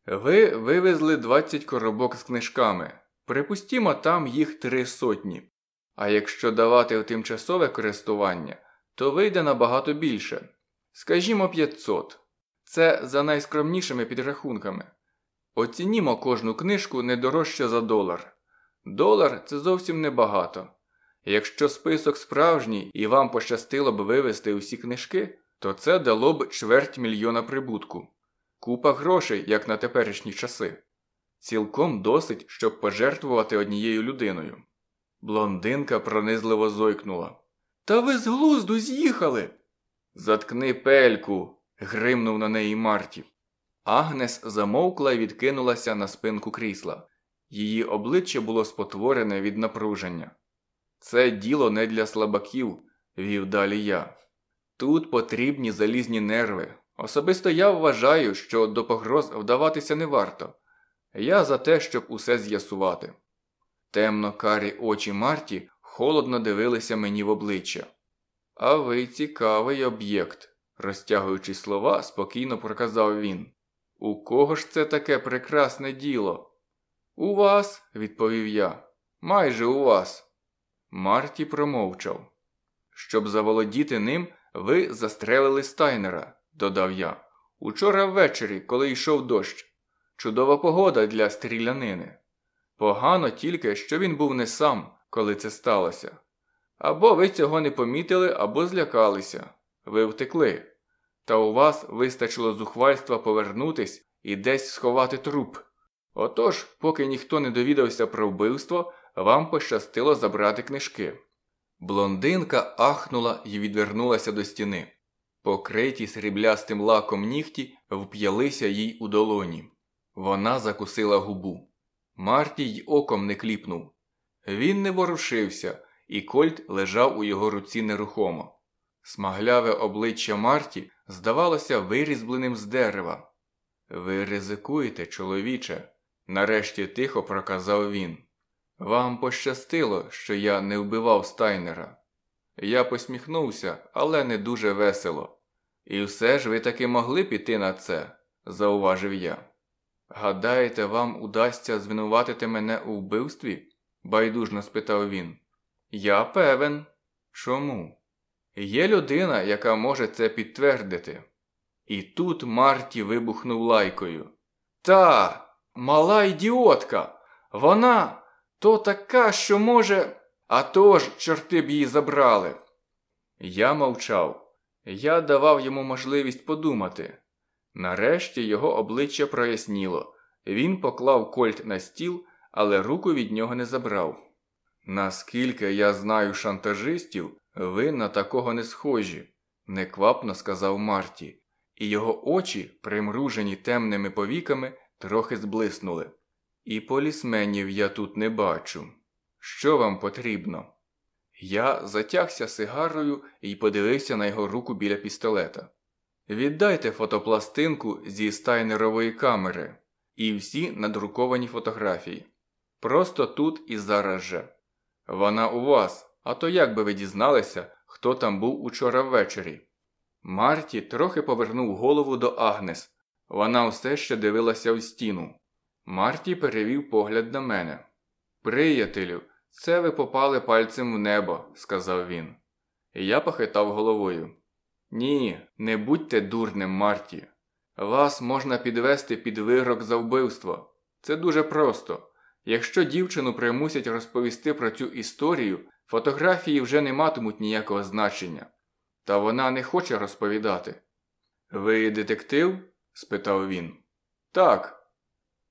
Ви вивезли 20 коробок з книжками. Припустімо, там їх три сотні. А якщо давати в тимчасове користування, то вийде набагато більше. Скажімо 500. Це за найскромнішими підрахунками. Оцінімо кожну книжку не дорожче за долар. Долар це зовсім небагато. Якщо список справжній і вам пощастило б вивезти усі книжки, то це дало б чверть мільйона прибутку. Купа грошей, як на теперішні часи. Цілком досить, щоб пожертвувати однією людиною. Блондинка пронизливо зойкнула. Та ви з глузду з'їхали. Заткни пельку. гримнув на неї Марті. Агнес замовкла і відкинулася на спинку крісла. Її обличчя було спотворене від напруження. Це діло не для слабаків, вів далі я. Тут потрібні залізні нерви. Особисто я вважаю, що до погроз вдаватися не варто. Я за те, щоб усе з'ясувати. Темно карі очі Марті холодно дивилися мені в обличчя. А ви цікавий об'єкт, розтягуючи слова, спокійно проказав він. У кого ж це таке прекрасне діло? У вас, відповів я. Майже у вас. Марті промовчав. Щоб заволодіти ним, ви застрелили стайнера, додав я. Учора ввечері, коли йшов дощ. Чудова погода для стрілянини. Погано тільки, що він був не сам, коли це сталося. Або ви цього не помітили, або злякалися. Ви втекли. Та у вас вистачило зухвальства повернутись і десь сховати труп. Отож, поки ніхто не довідався про вбивство, вам пощастило забрати книжки. Блондинка ахнула і відвернулася до стіни. Покриті сріблястим лаком нігті вп'ялися їй у долоні. Вона закусила губу. Марті й оком не кліпнув. Він не ворушився, і Кольт лежав у його руці нерухомо. Смагляве обличчя Марті здавалося вирізбленим з дерева. Ви ризикуєте, чоловіче, нарешті тихо проказав він. Вам пощастило, що я не вбивав стайнера. Я посміхнувся, але не дуже весело. І все ж ви таки могли піти на це, зауважив я. Гадаєте, вам удасться звинуватити мене у вбивстві? байдужно спитав він. Я певен. Чому? Є людина, яка може це підтвердити. І тут Марті вибухнув лайкою. Та, мала ідіотка, вона то така, що може. А то ж, чорти б її забрали. Я мовчав. Я давав йому можливість подумати. Нарешті його обличчя проясніло. Він поклав кольт на стіл, але руку від нього не забрав. Наскільки я знаю шантажистів, ви на такого не схожі, неквапно сказав Марті, і його очі, примружені темними повіками, трохи зблиснули. І полісменів я тут не бачу. Що вам потрібно? Я затягся сигарою і подивився на його руку біля пістолета. Віддайте фотопластинку зі стайнерової камери і всі надруковані фотографії. Просто тут і зараз же. Вона у вас, а то як би ви дізналися, хто там був учора ввечері? Марті трохи повернув голову до Агнес. Вона все ще дивилася в стіну. Марті перевів погляд на мене. Приятелю, це ви попали пальцем в небо, сказав він. Я похитав головою. Ні, не будьте дурним, Марті. Вас можна підвести під вирок за вбивство. Це дуже просто. Якщо дівчину примусять розповісти про цю історію, фотографії вже не матимуть ніякого значення. Та вона не хоче розповідати. Ви детектив? спитав він. Так.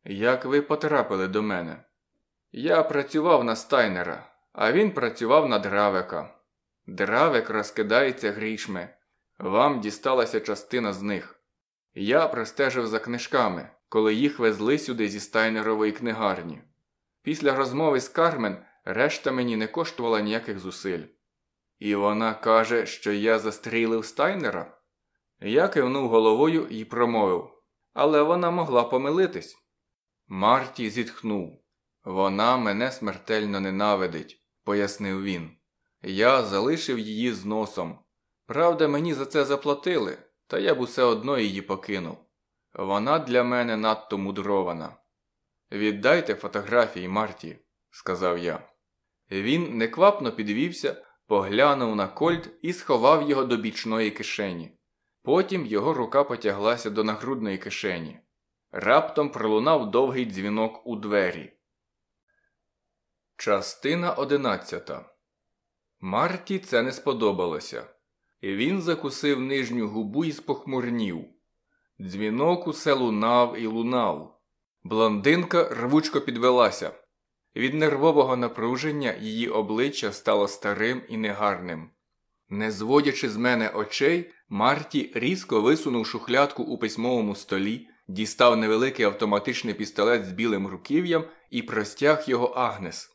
Як ви потрапили до мене? Я працював на стайнера, а він працював на дравека. Дравек розкидається грішми. Вам дісталася частина з них. Я простежив за книжками, коли їх везли сюди зі стайнерової книгарні. Після розмови з Кармен решта мені не коштувала ніяких зусиль. І вона каже, що я застрілив стайнера. Я кивнув головою і промовив, але вона могла помилитись. Марті зітхнув. Вона мене смертельно ненавидить, пояснив він. Я залишив її з носом. Правда, мені за це заплатили, та я б усе одно її покинув. Вона для мене надто мудрована. Віддайте фотографії Марті, сказав я. Він неквапно підвівся, поглянув на кольт і сховав його до бічної кишені. Потім його рука потяглася до нагрудної кишені. Раптом пролунав довгий дзвінок у двері. Частина одинадцята. Марті це не сподобалося. Він закусив нижню губу і спохмурнів. Дзвінок усе лунав і лунав. Блондинка рвучко підвелася. Від нервового напруження її обличчя стало старим і негарним. Не зводячи з мене очей, Марті різко висунув шухлядку у письмовому столі, дістав невеликий автоматичний пістолет з білим руків'ям і простяг його Агнес.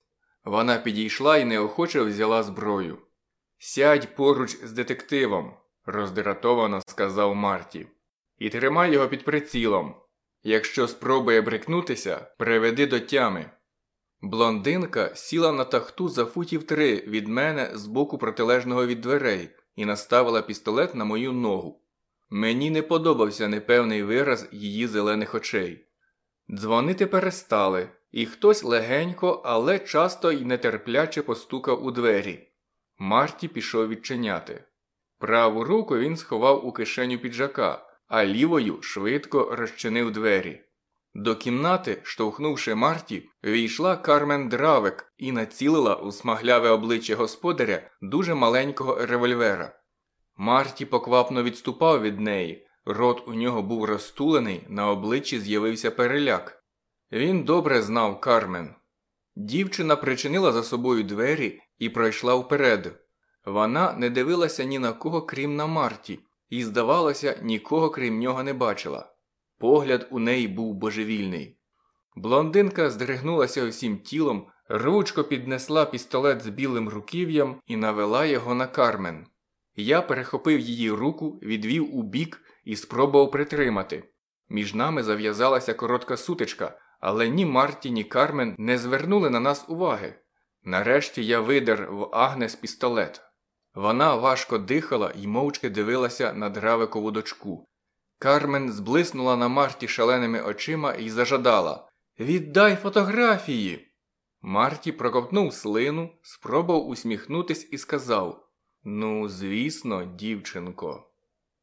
Вона підійшла і неохоче взяла зброю. Сядь поруч з детективом, роздратовано сказав Марті, і тримай його під прицілом. Якщо спробує брикнутися, приведи до тями. Блондинка сіла на тахту за футів три від мене з боку протилежного від дверей і наставила пістолет на мою ногу. Мені не подобався непевний вираз її зелених очей. Дзвонити перестали, і хтось легенько, але часто й нетерпляче постукав у двері. Марті пішов відчиняти. Праву руку він сховав у кишеню піджака, а лівою швидко розчинив двері. До кімнати, штовхнувши Марті, війшла Кармен Дравек і націлила у смагляве обличчя господаря дуже маленького револьвера. Марті поквапно відступав від неї, рот у нього був розтулений, на обличчі з'явився переляк. Він добре знав Кармен. Дівчина причинила за собою двері і пройшла вперед. Вона не дивилася ні на кого, крім на Марті, і, здавалося, нікого крім нього не бачила. Погляд у неї був божевільний. Блондинка здригнулася усім тілом, ручко піднесла пістолет з білим руків'ям і навела його на Кармен. Я перехопив її руку, відвів у бік і спробував притримати. Між нами зав'язалася коротка сутичка, але ні Марті, ні Кармен не звернули на нас уваги. Нарешті я видер в Агнес пістолет. Вона важко дихала і мовчки дивилася на дравикову дочку. Кармен зблиснула на Марті шаленими очима і зажадала Віддай фотографії. Марті проковтнув слину, спробував усміхнутись і сказав Ну, звісно, дівчинко.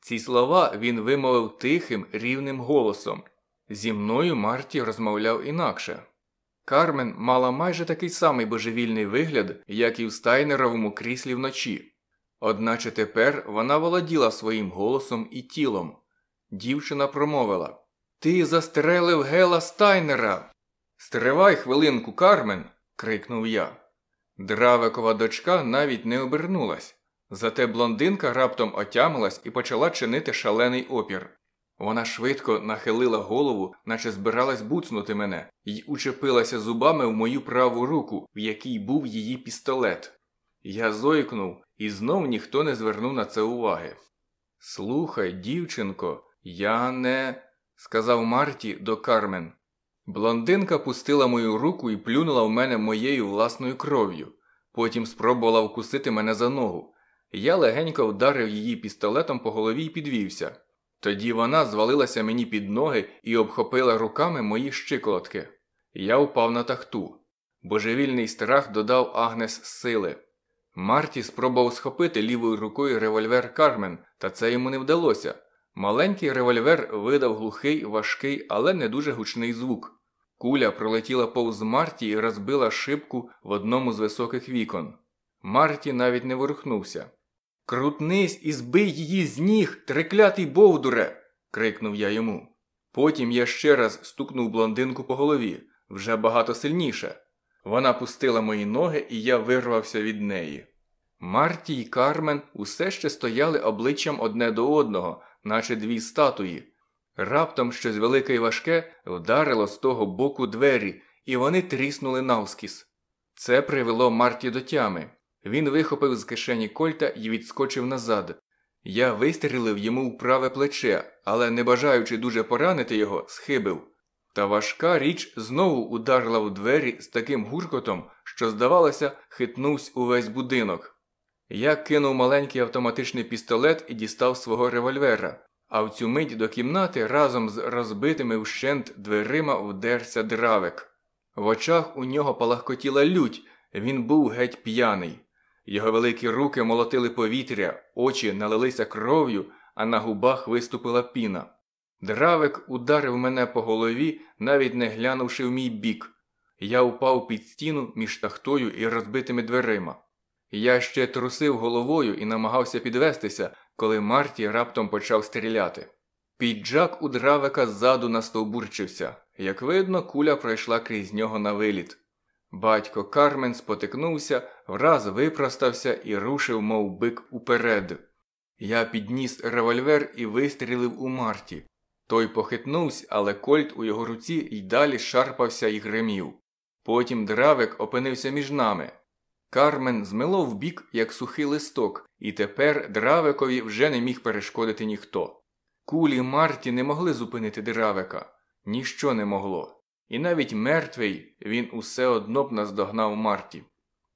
Ці слова він вимовив тихим, рівним голосом. Зі мною Марті розмовляв інакше. Кармен мала майже такий самий божевільний вигляд, як і в стайнеровому кріслі вночі. Одначе тепер вона володіла своїм голосом і тілом. Дівчина промовила Ти застрелив Гела Стайнера. Стривай хвилинку, Кармен. крикнув я. Дравикова дочка навіть не обернулась. Зате блондинка раптом отямилась і почала чинити шалений опір. Вона швидко нахилила голову, наче збиралась буцнути мене, і учепилася зубами в мою праву руку, в якій був її пістолет. Я зойкнув, і знов ніхто не звернув на це уваги. Слухай, дівчинко, я не. сказав Марті до Кармен. Блондинка пустила мою руку і плюнула в мене моєю власною кров'ю. Потім спробувала вкусити мене за ногу. Я легенько вдарив її пістолетом по голові і підвівся. Тоді вона звалилася мені під ноги і обхопила руками мої щиколотки. Я упав на тахту. Божевільний страх додав Агнес сили. Марті спробував схопити лівою рукою револьвер Кармен, та це йому не вдалося. Маленький револьвер видав глухий, важкий, але не дуже гучний звук. Куля пролетіла повз Марті і розбила шибку в одному з високих вікон. Марті навіть не ворухнувся. Крутнись і збий її з ніг, триклятий бовдуре. крикнув я йому. Потім я ще раз стукнув блондинку по голові, вже багато сильніше. Вона пустила мої ноги, і я вирвався від неї. Марті й Кармен усе ще стояли обличчям одне до одного, наче дві статуї. Раптом щось велике і важке вдарило з того боку двері, і вони тріснули навскіс. Це привело Марті до тями. Він вихопив з кишені Кольта і відскочив назад. Я вистрілив йому в праве плече, але, не бажаючи дуже поранити його, схибив. Та важка річ знову ударила в двері з таким гуркотом, що, здавалося, хитнувся увесь будинок. Я кинув маленький автоматичний пістолет і дістав свого револьвера, а в цю мить до кімнати разом з розбитими вщент дверима вдерся дравик. В очах у нього палахкотіла лють, він був геть п'яний. Його великі руки молотили повітря, очі налилися кров'ю, а на губах виступила піна. Дравик ударив мене по голові, навіть не глянувши в мій бік. Я упав під стіну між тахтою і розбитими дверима. Я ще трусив головою і намагався підвестися, коли Марті раптом почав стріляти. Піджак у дравика ззаду настовбурчився. Як видно, куля пройшла крізь нього на виліт. Батько Кармен спотикнувся, враз випростався і рушив, мов бик уперед. Я підніс револьвер і вистрілив у Марті. Той похитнувся, але кольт у його руці й далі шарпався і гримів. Потім дравик опинився між нами. Кармен змило в бік, як сухий листок, і тепер дравикові вже не міг перешкодити ніхто. Кулі Марті не могли зупинити дравика, ніщо не могло. І навіть мертвий він усе одно б наздогнав Марті.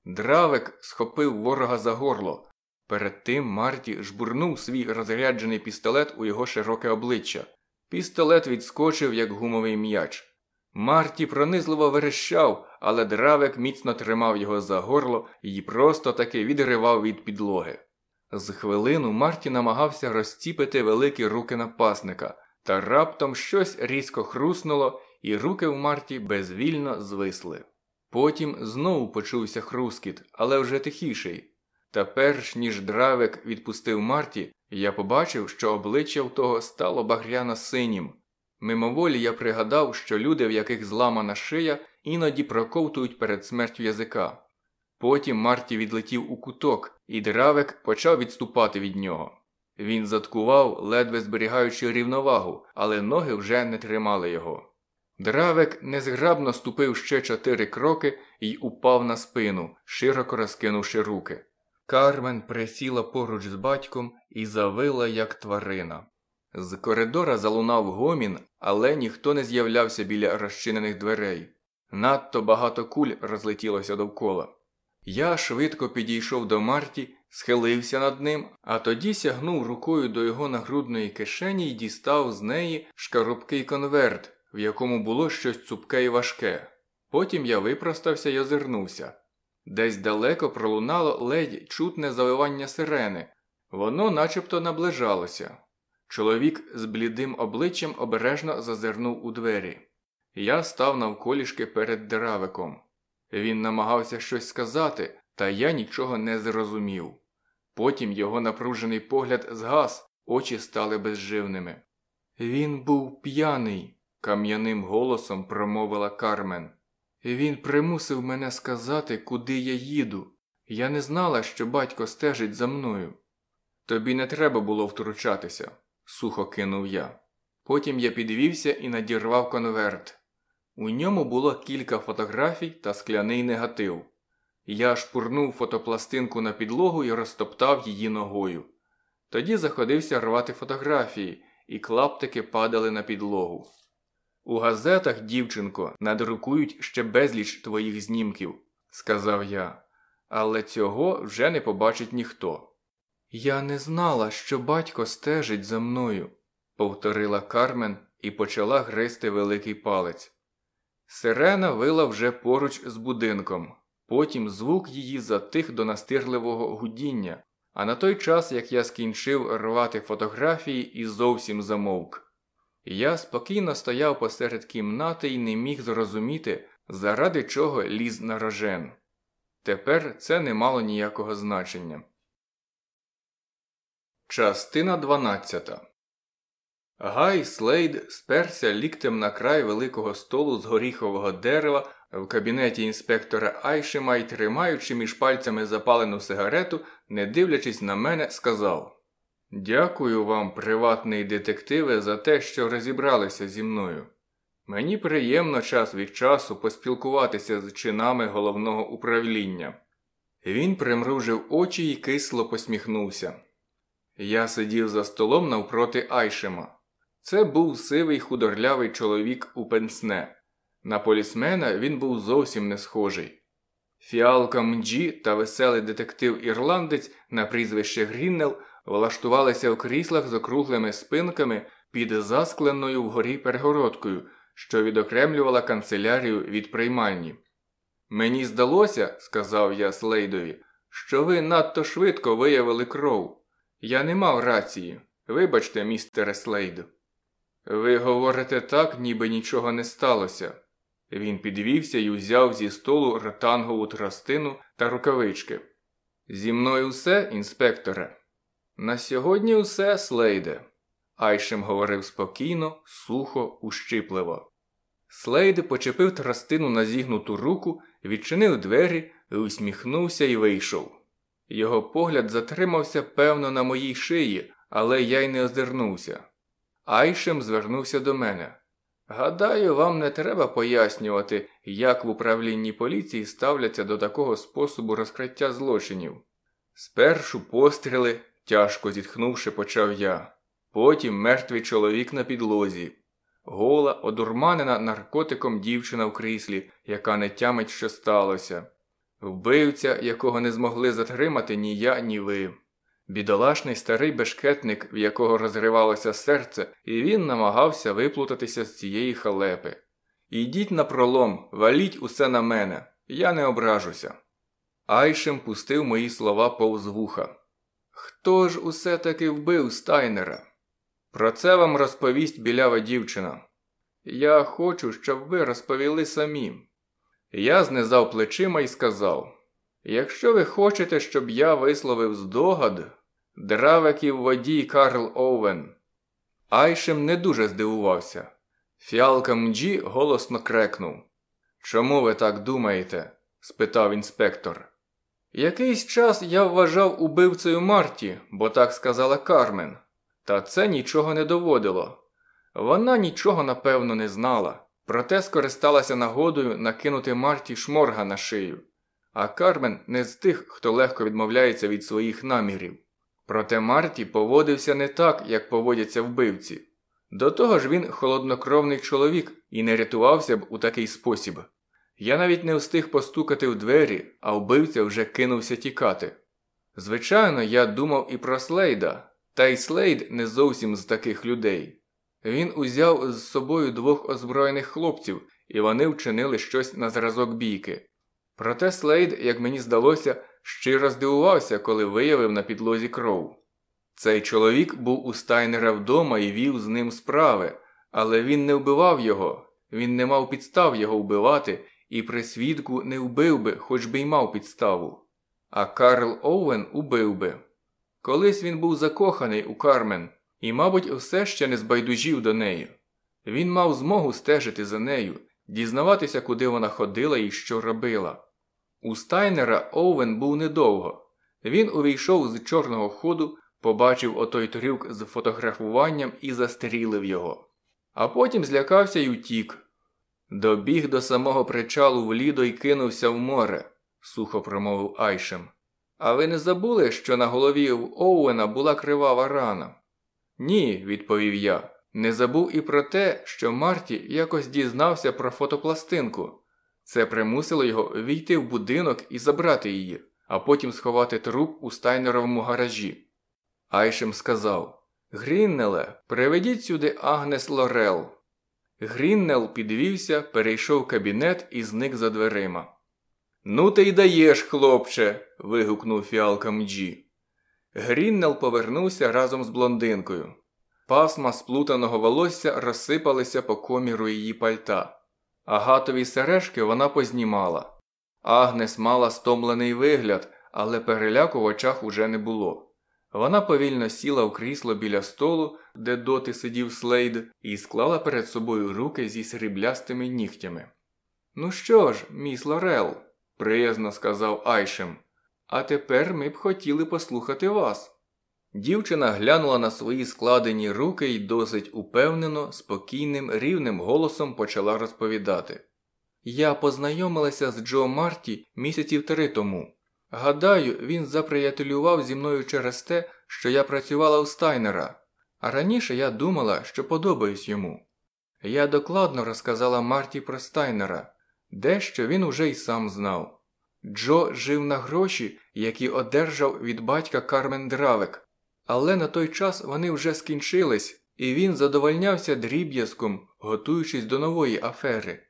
Дравик схопив ворога за горло. Перед тим Марті жбурнув свій розряджений пістолет у його широке обличчя. Пістолет відскочив, як гумовий м'яч. Марті пронизливо верещав, але дравик міцно тримав його за горло і просто таки відривав від підлоги. З хвилину Марті намагався розціпити великі руки напасника, та раптом щось різко хруснуло, і руки в Марті безвільно звисли. Потім знову почувся хрускіт, але вже тихіший. Та перш ніж дравик відпустив Марті, я побачив, що обличчя в того стало багряно синім. Мимоволі я пригадав, що люди, в яких зламана шия, іноді проковтують перед смертю язика. Потім Марті відлетів у куток, і дравик почав відступати від нього. Він заткував, ледве зберігаючи рівновагу, але ноги вже не тримали його. Дравик незграбно ступив ще чотири кроки і упав на спину, широко розкинувши руки. Кармен присіла поруч з батьком і завила, як тварина. З коридора залунав гомін, але ніхто не з'являвся біля розчинених дверей. Надто багато куль розлетілося довкола. Я швидко підійшов до Марті, схилився над ним, а тоді сягнув рукою до його нагрудної кишені і дістав з неї шкарубкий конверт, в якому було щось цупке і важке. Потім я випростався й озирнувся. Десь далеко пролунало ледь чутне завивання сирени, воно начебто наближалося. Чоловік з блідим обличчям обережно зазирнув у двері. Я став навколішки перед дравиком. Він намагався щось сказати, та я нічого не зрозумів. Потім його напружений погляд згас, очі стали безживними. Він був п'яний, кам'яним голосом промовила Кармен. Він примусив мене сказати, куди я їду. Я не знала, що батько стежить за мною. Тобі не треба було втручатися, сухо кинув я. Потім я підвівся і надірвав конверт. У ньому було кілька фотографій та скляний негатив. Я шпурнув фотопластинку на підлогу і розтоптав її ногою. Тоді заходився рвати фотографії, і клаптики падали на підлогу. У газетах, дівчинко, надрукують ще безліч твоїх знімків, сказав я, але цього вже не побачить ніхто. Я не знала, що батько стежить за мною, повторила Кармен і почала гризти великий палець. Сирена вила вже поруч з будинком, потім звук її затих до настирливого гудіння, а на той час, як я скінчив рвати фотографії і зовсім замовк. Я спокійно стояв посеред кімнати і не міг зрозуміти, заради чого ліз на рожен. Тепер це не мало ніякого значення. Частина 12 Гай Слейд сперся ліктем на край великого столу з горіхового дерева в кабінеті інспектора Айшема і, тримаючи між пальцями запалену сигарету, не дивлячись на мене, сказав Дякую вам, приватний детективе, за те, що розібралися зі мною. Мені приємно час від часу поспілкуватися з чинами головного управління. Він примружив очі і кисло посміхнувся. Я сидів за столом навпроти Айшема. Це був сивий худорлявий чоловік у пенсне. На полісмена він був зовсім не схожий. Фіалка Мджі та веселий детектив-ірландець на прізвище Гріннел влаштувалися в кріслах з округлими спинками під заскленою вгорі перегородкою, що відокремлювала канцелярію від приймальні. Мені здалося, сказав я Слейдові, що ви надто швидко виявили кров. Я не мав рації. Вибачте, містере Слейд. Ви говорите так, ніби нічого не сталося. Він підвівся і узяв зі столу ротангову тростину та рукавички. Зі мною все, інспекторе. На сьогодні усе, Слейде. Айшем говорив спокійно, сухо, ущипливо. Слейд почепив тростину на зігнуту руку, відчинив двері, усміхнувся і вийшов. Його погляд затримався, певно, на моїй шиї, але я й не озирнувся. Айшем звернувся до мене. Гадаю, вам не треба пояснювати, як в управлінні поліції ставляться до такого способу розкриття злочинів. Спершу постріли, тяжко зітхнувши, почав я. Потім мертвий чоловік на підлозі, гола, одурманена наркотиком дівчина в кріслі, яка не тямить, що сталося, вбивця, якого не змогли затримати ні я, ні ви. Бідолашний старий бешкетник, в якого розривалося серце, і він намагався виплутатися з цієї халепи. Ідіть на пролом, валіть усе на мене, я не ображуся. Айшем пустив мої слова повз вуха. Хто ж усе таки вбив стайнера? Про це вам розповість білява дівчина. Я хочу, щоб ви розповіли самі. Я знизав плечима і сказав Якщо ви хочете, щоб я висловив здогад, дравиків водій Карл Оуен. Айшем не дуже здивувався. Фіалка Мджі голосно крекнув. Чому ви так думаєте? спитав інспектор. Якийсь час я вважав убивцею Марті, бо так сказала Кармен, та це нічого не доводило. Вона нічого напевно не знала, проте скористалася нагодою накинути Марті шморга на шию. А Кармен не з тих, хто легко відмовляється від своїх намірів. Проте Марті поводився не так, як поводяться вбивці. До того ж він холоднокровний чоловік і не рятувався б у такий спосіб. Я навіть не встиг постукати в двері, а вбивця вже кинувся тікати. Звичайно, я думав і про Слейда, та й Слейд не зовсім з таких людей. Він узяв з собою двох озброєних хлопців, і вони вчинили щось на зразок бійки. Проте Слейд, як мені здалося, щиро здивувався, коли виявив на підлозі кров. Цей чоловік був у Стайнера вдома і вів з ним справи, але він не вбивав його, він не мав підстав його вбивати і при свідку не вбив би, хоч би й мав підставу. А Карл Оуен убив би. Колись він був закоханий у Кармен, і, мабуть, все ще не збайдужів до неї. Він мав змогу стежити за нею, дізнаватися, куди вона ходила і що робила. У Стайнера Оуен був недовго. Він увійшов з чорного ходу, побачив отой трюк з фотографуванням і застрілив його. А потім злякався й утік. Добіг до самого причалу в лідо й кинувся в море, сухо промовив Айшем. А ви не забули, що на голові в Оуена була кривава рана? Ні, відповів я. Не забув і про те, що Марті якось дізнався про фотопластинку. Це примусило його війти в будинок і забрати її, а потім сховати труп у стайнеровому гаражі. Айшем сказав Гріннеле, приведіть сюди Агнес Лорел. Гріннел підвівся, перейшов кабінет і зник за дверима. Ну, ти й даєш, хлопче. вигукнув фіалка Мджі. Гріннел повернувся разом з блондинкою. Пасма сплутаного волосся розсипалися по коміру її пальта. Агатові сережки вона познімала. Агнес мала стомлений вигляд, але переляку в очах уже не було. Вона повільно сіла в крісло біля столу, де доти сидів слейд, і склала перед собою руки зі сріблястими нігтями. Ну що ж, міс Лорел, приязно сказав Айшем, а тепер ми б хотіли послухати вас. Дівчина глянула на свої складені руки і досить упевнено, спокійним, рівним голосом почала розповідати. Я познайомилася з Джо Марті місяців три тому. Гадаю, він заприятелював зі мною через те, що я працювала у Стайнера, а раніше я думала, що подобаюсь йому. Я докладно розказала Марті про Стайнера, дещо він уже й сам знав. Джо жив на гроші, які одержав від батька Кармен Дравек, але на той час вони вже скінчились, і він задовольнявся дріб'язком, готуючись до нової афери.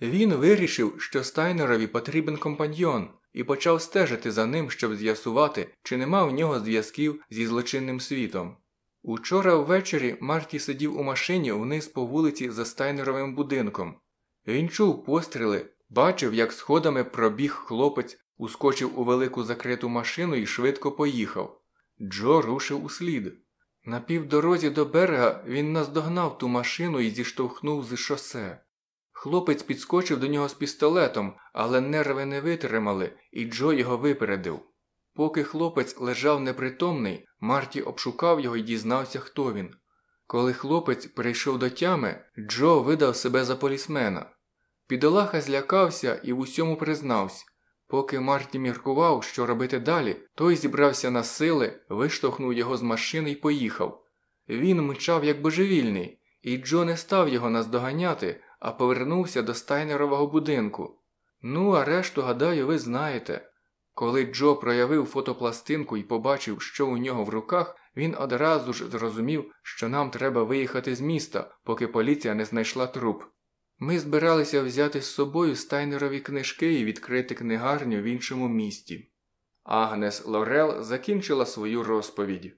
Він вирішив, що Стайнерові потрібен компаньйон, і почав стежити за ним, щоб з'ясувати, чи нема в нього зв'язків зі злочинним світом. Учора ввечері Марті сидів у машині вниз по вулиці за Стайнеровим будинком. Він чув постріли, бачив, як сходами пробіг хлопець, ускочив у велику закриту машину і швидко поїхав. Джо рушив у слід. На півдорозі до берега він наздогнав ту машину і зіштовхнув з шосе. Хлопець підскочив до нього з пістолетом, але нерви не витримали, і Джо його випередив. Поки хлопець лежав непритомний, Марті обшукав його і дізнався, хто він. Коли хлопець прийшов до тями, Джо видав себе за полісмена. Підолаха злякався і в усьому признався. Поки Марті міркував, що робити далі, той зібрався на сили, виштовхнув його з машини і поїхав. Він мчав як божевільний, і Джо не став його наздоганяти, а повернувся до стайнерового будинку. Ну, а решту, гадаю, ви знаєте. Коли Джо проявив фотопластинку і побачив, що у нього в руках, він одразу ж зрозумів, що нам треба виїхати з міста, поки поліція не знайшла труп. Ми збиралися взяти з собою стайнерові книжки і відкрити книгарню в іншому місті. Агнес Лорел закінчила свою розповідь.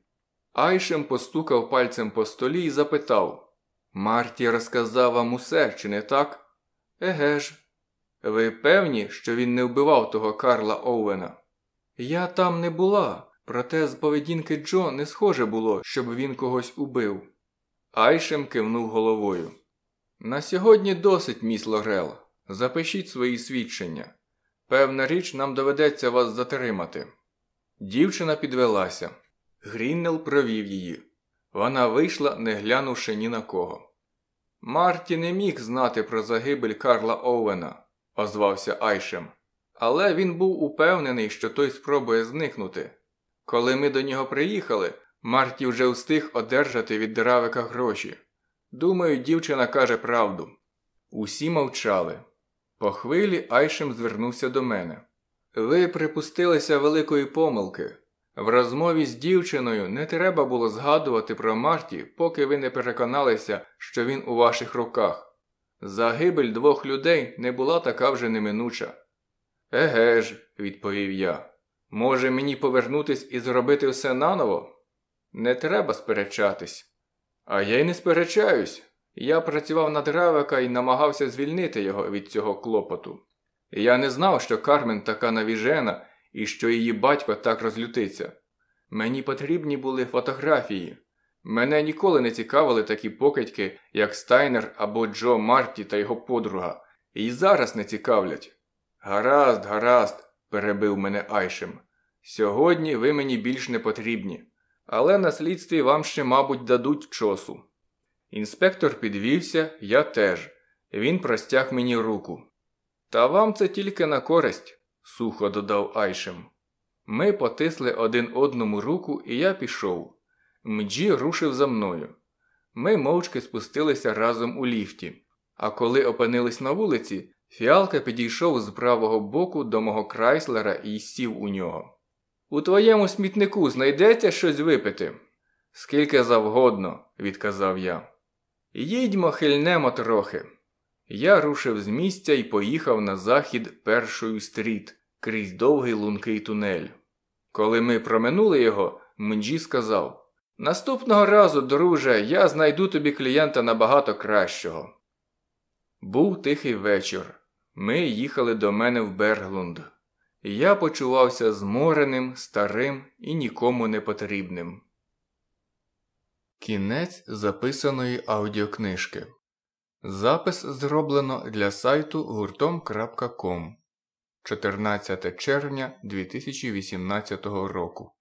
Айшем постукав пальцем по столі і запитав Марті розказав вам усе, чи не так? Еге ж. Ви певні, що він не вбивав того Карла Оуена? Я там не була, проте з поведінки Джо не схоже було, щоб він когось убив. Айшем кивнув головою. На сьогодні досить, міс Лорел. Запишіть свої свідчення. Певна річ, нам доведеться вас затримати. Дівчина підвелася. Гріннел провів її. Вона вийшла, не глянувши ні на кого. Марті не міг знати про загибель Карла Оуена, озвався Айшем, але він був упевнений, що той спробує зникнути. Коли ми до нього приїхали, Марті вже встиг одержати від Дравика гроші. Думаю, дівчина каже правду. Усі мовчали. По хвилі Айшем звернувся до мене. Ви припустилися великої помилки. В розмові з дівчиною не треба було згадувати про Марті, поки ви не переконалися, що він у ваших руках. Загибель двох людей не була така вже неминуча. Еге ж, відповів я. Може мені повернутись і зробити все наново? Не треба сперечатись. А я й не сперечаюсь. Я працював над Равека і намагався звільнити його від цього клопоту. Я не знав, що Кармен така навіжена і що її батько так розлютиться. Мені потрібні були фотографії. Мене ніколи не цікавили такі покидьки, як Стайнер або Джо Марті та його подруга, і зараз не цікавлять. Гаразд, гаразд, перебив мене Айшем. Сьогодні ви мені більш не потрібні, але на слідстві вам ще, мабуть, дадуть чосу. Інспектор підвівся, я теж. Він простяг мені руку. Та вам це тільки на користь, сухо додав Айшем. Ми потисли один одному руку, і я пішов. Мджі рушив за мною. Ми мовчки спустилися разом у ліфті, а коли опинились на вулиці, фіалка підійшов з правого боку до мого крайслера і сів у нього. У твоєму смітнику знайдеться щось випити? Скільки завгодно, відказав я. Їдьмо, хильнемо трохи. Я рушив з місця і поїхав на захід першою стріт крізь довгий лункий тунель. Коли ми проминули його, Мджі сказав Наступного разу, друже, я знайду тобі клієнта набагато кращого. Був тихий вечір. Ми їхали до мене в Берглунд. Я почувався змореним, старим і нікому не потрібним. Кінець записаної аудіокнижки. Запис зроблено для сайту гуртом.ком 14 червня 2018 року.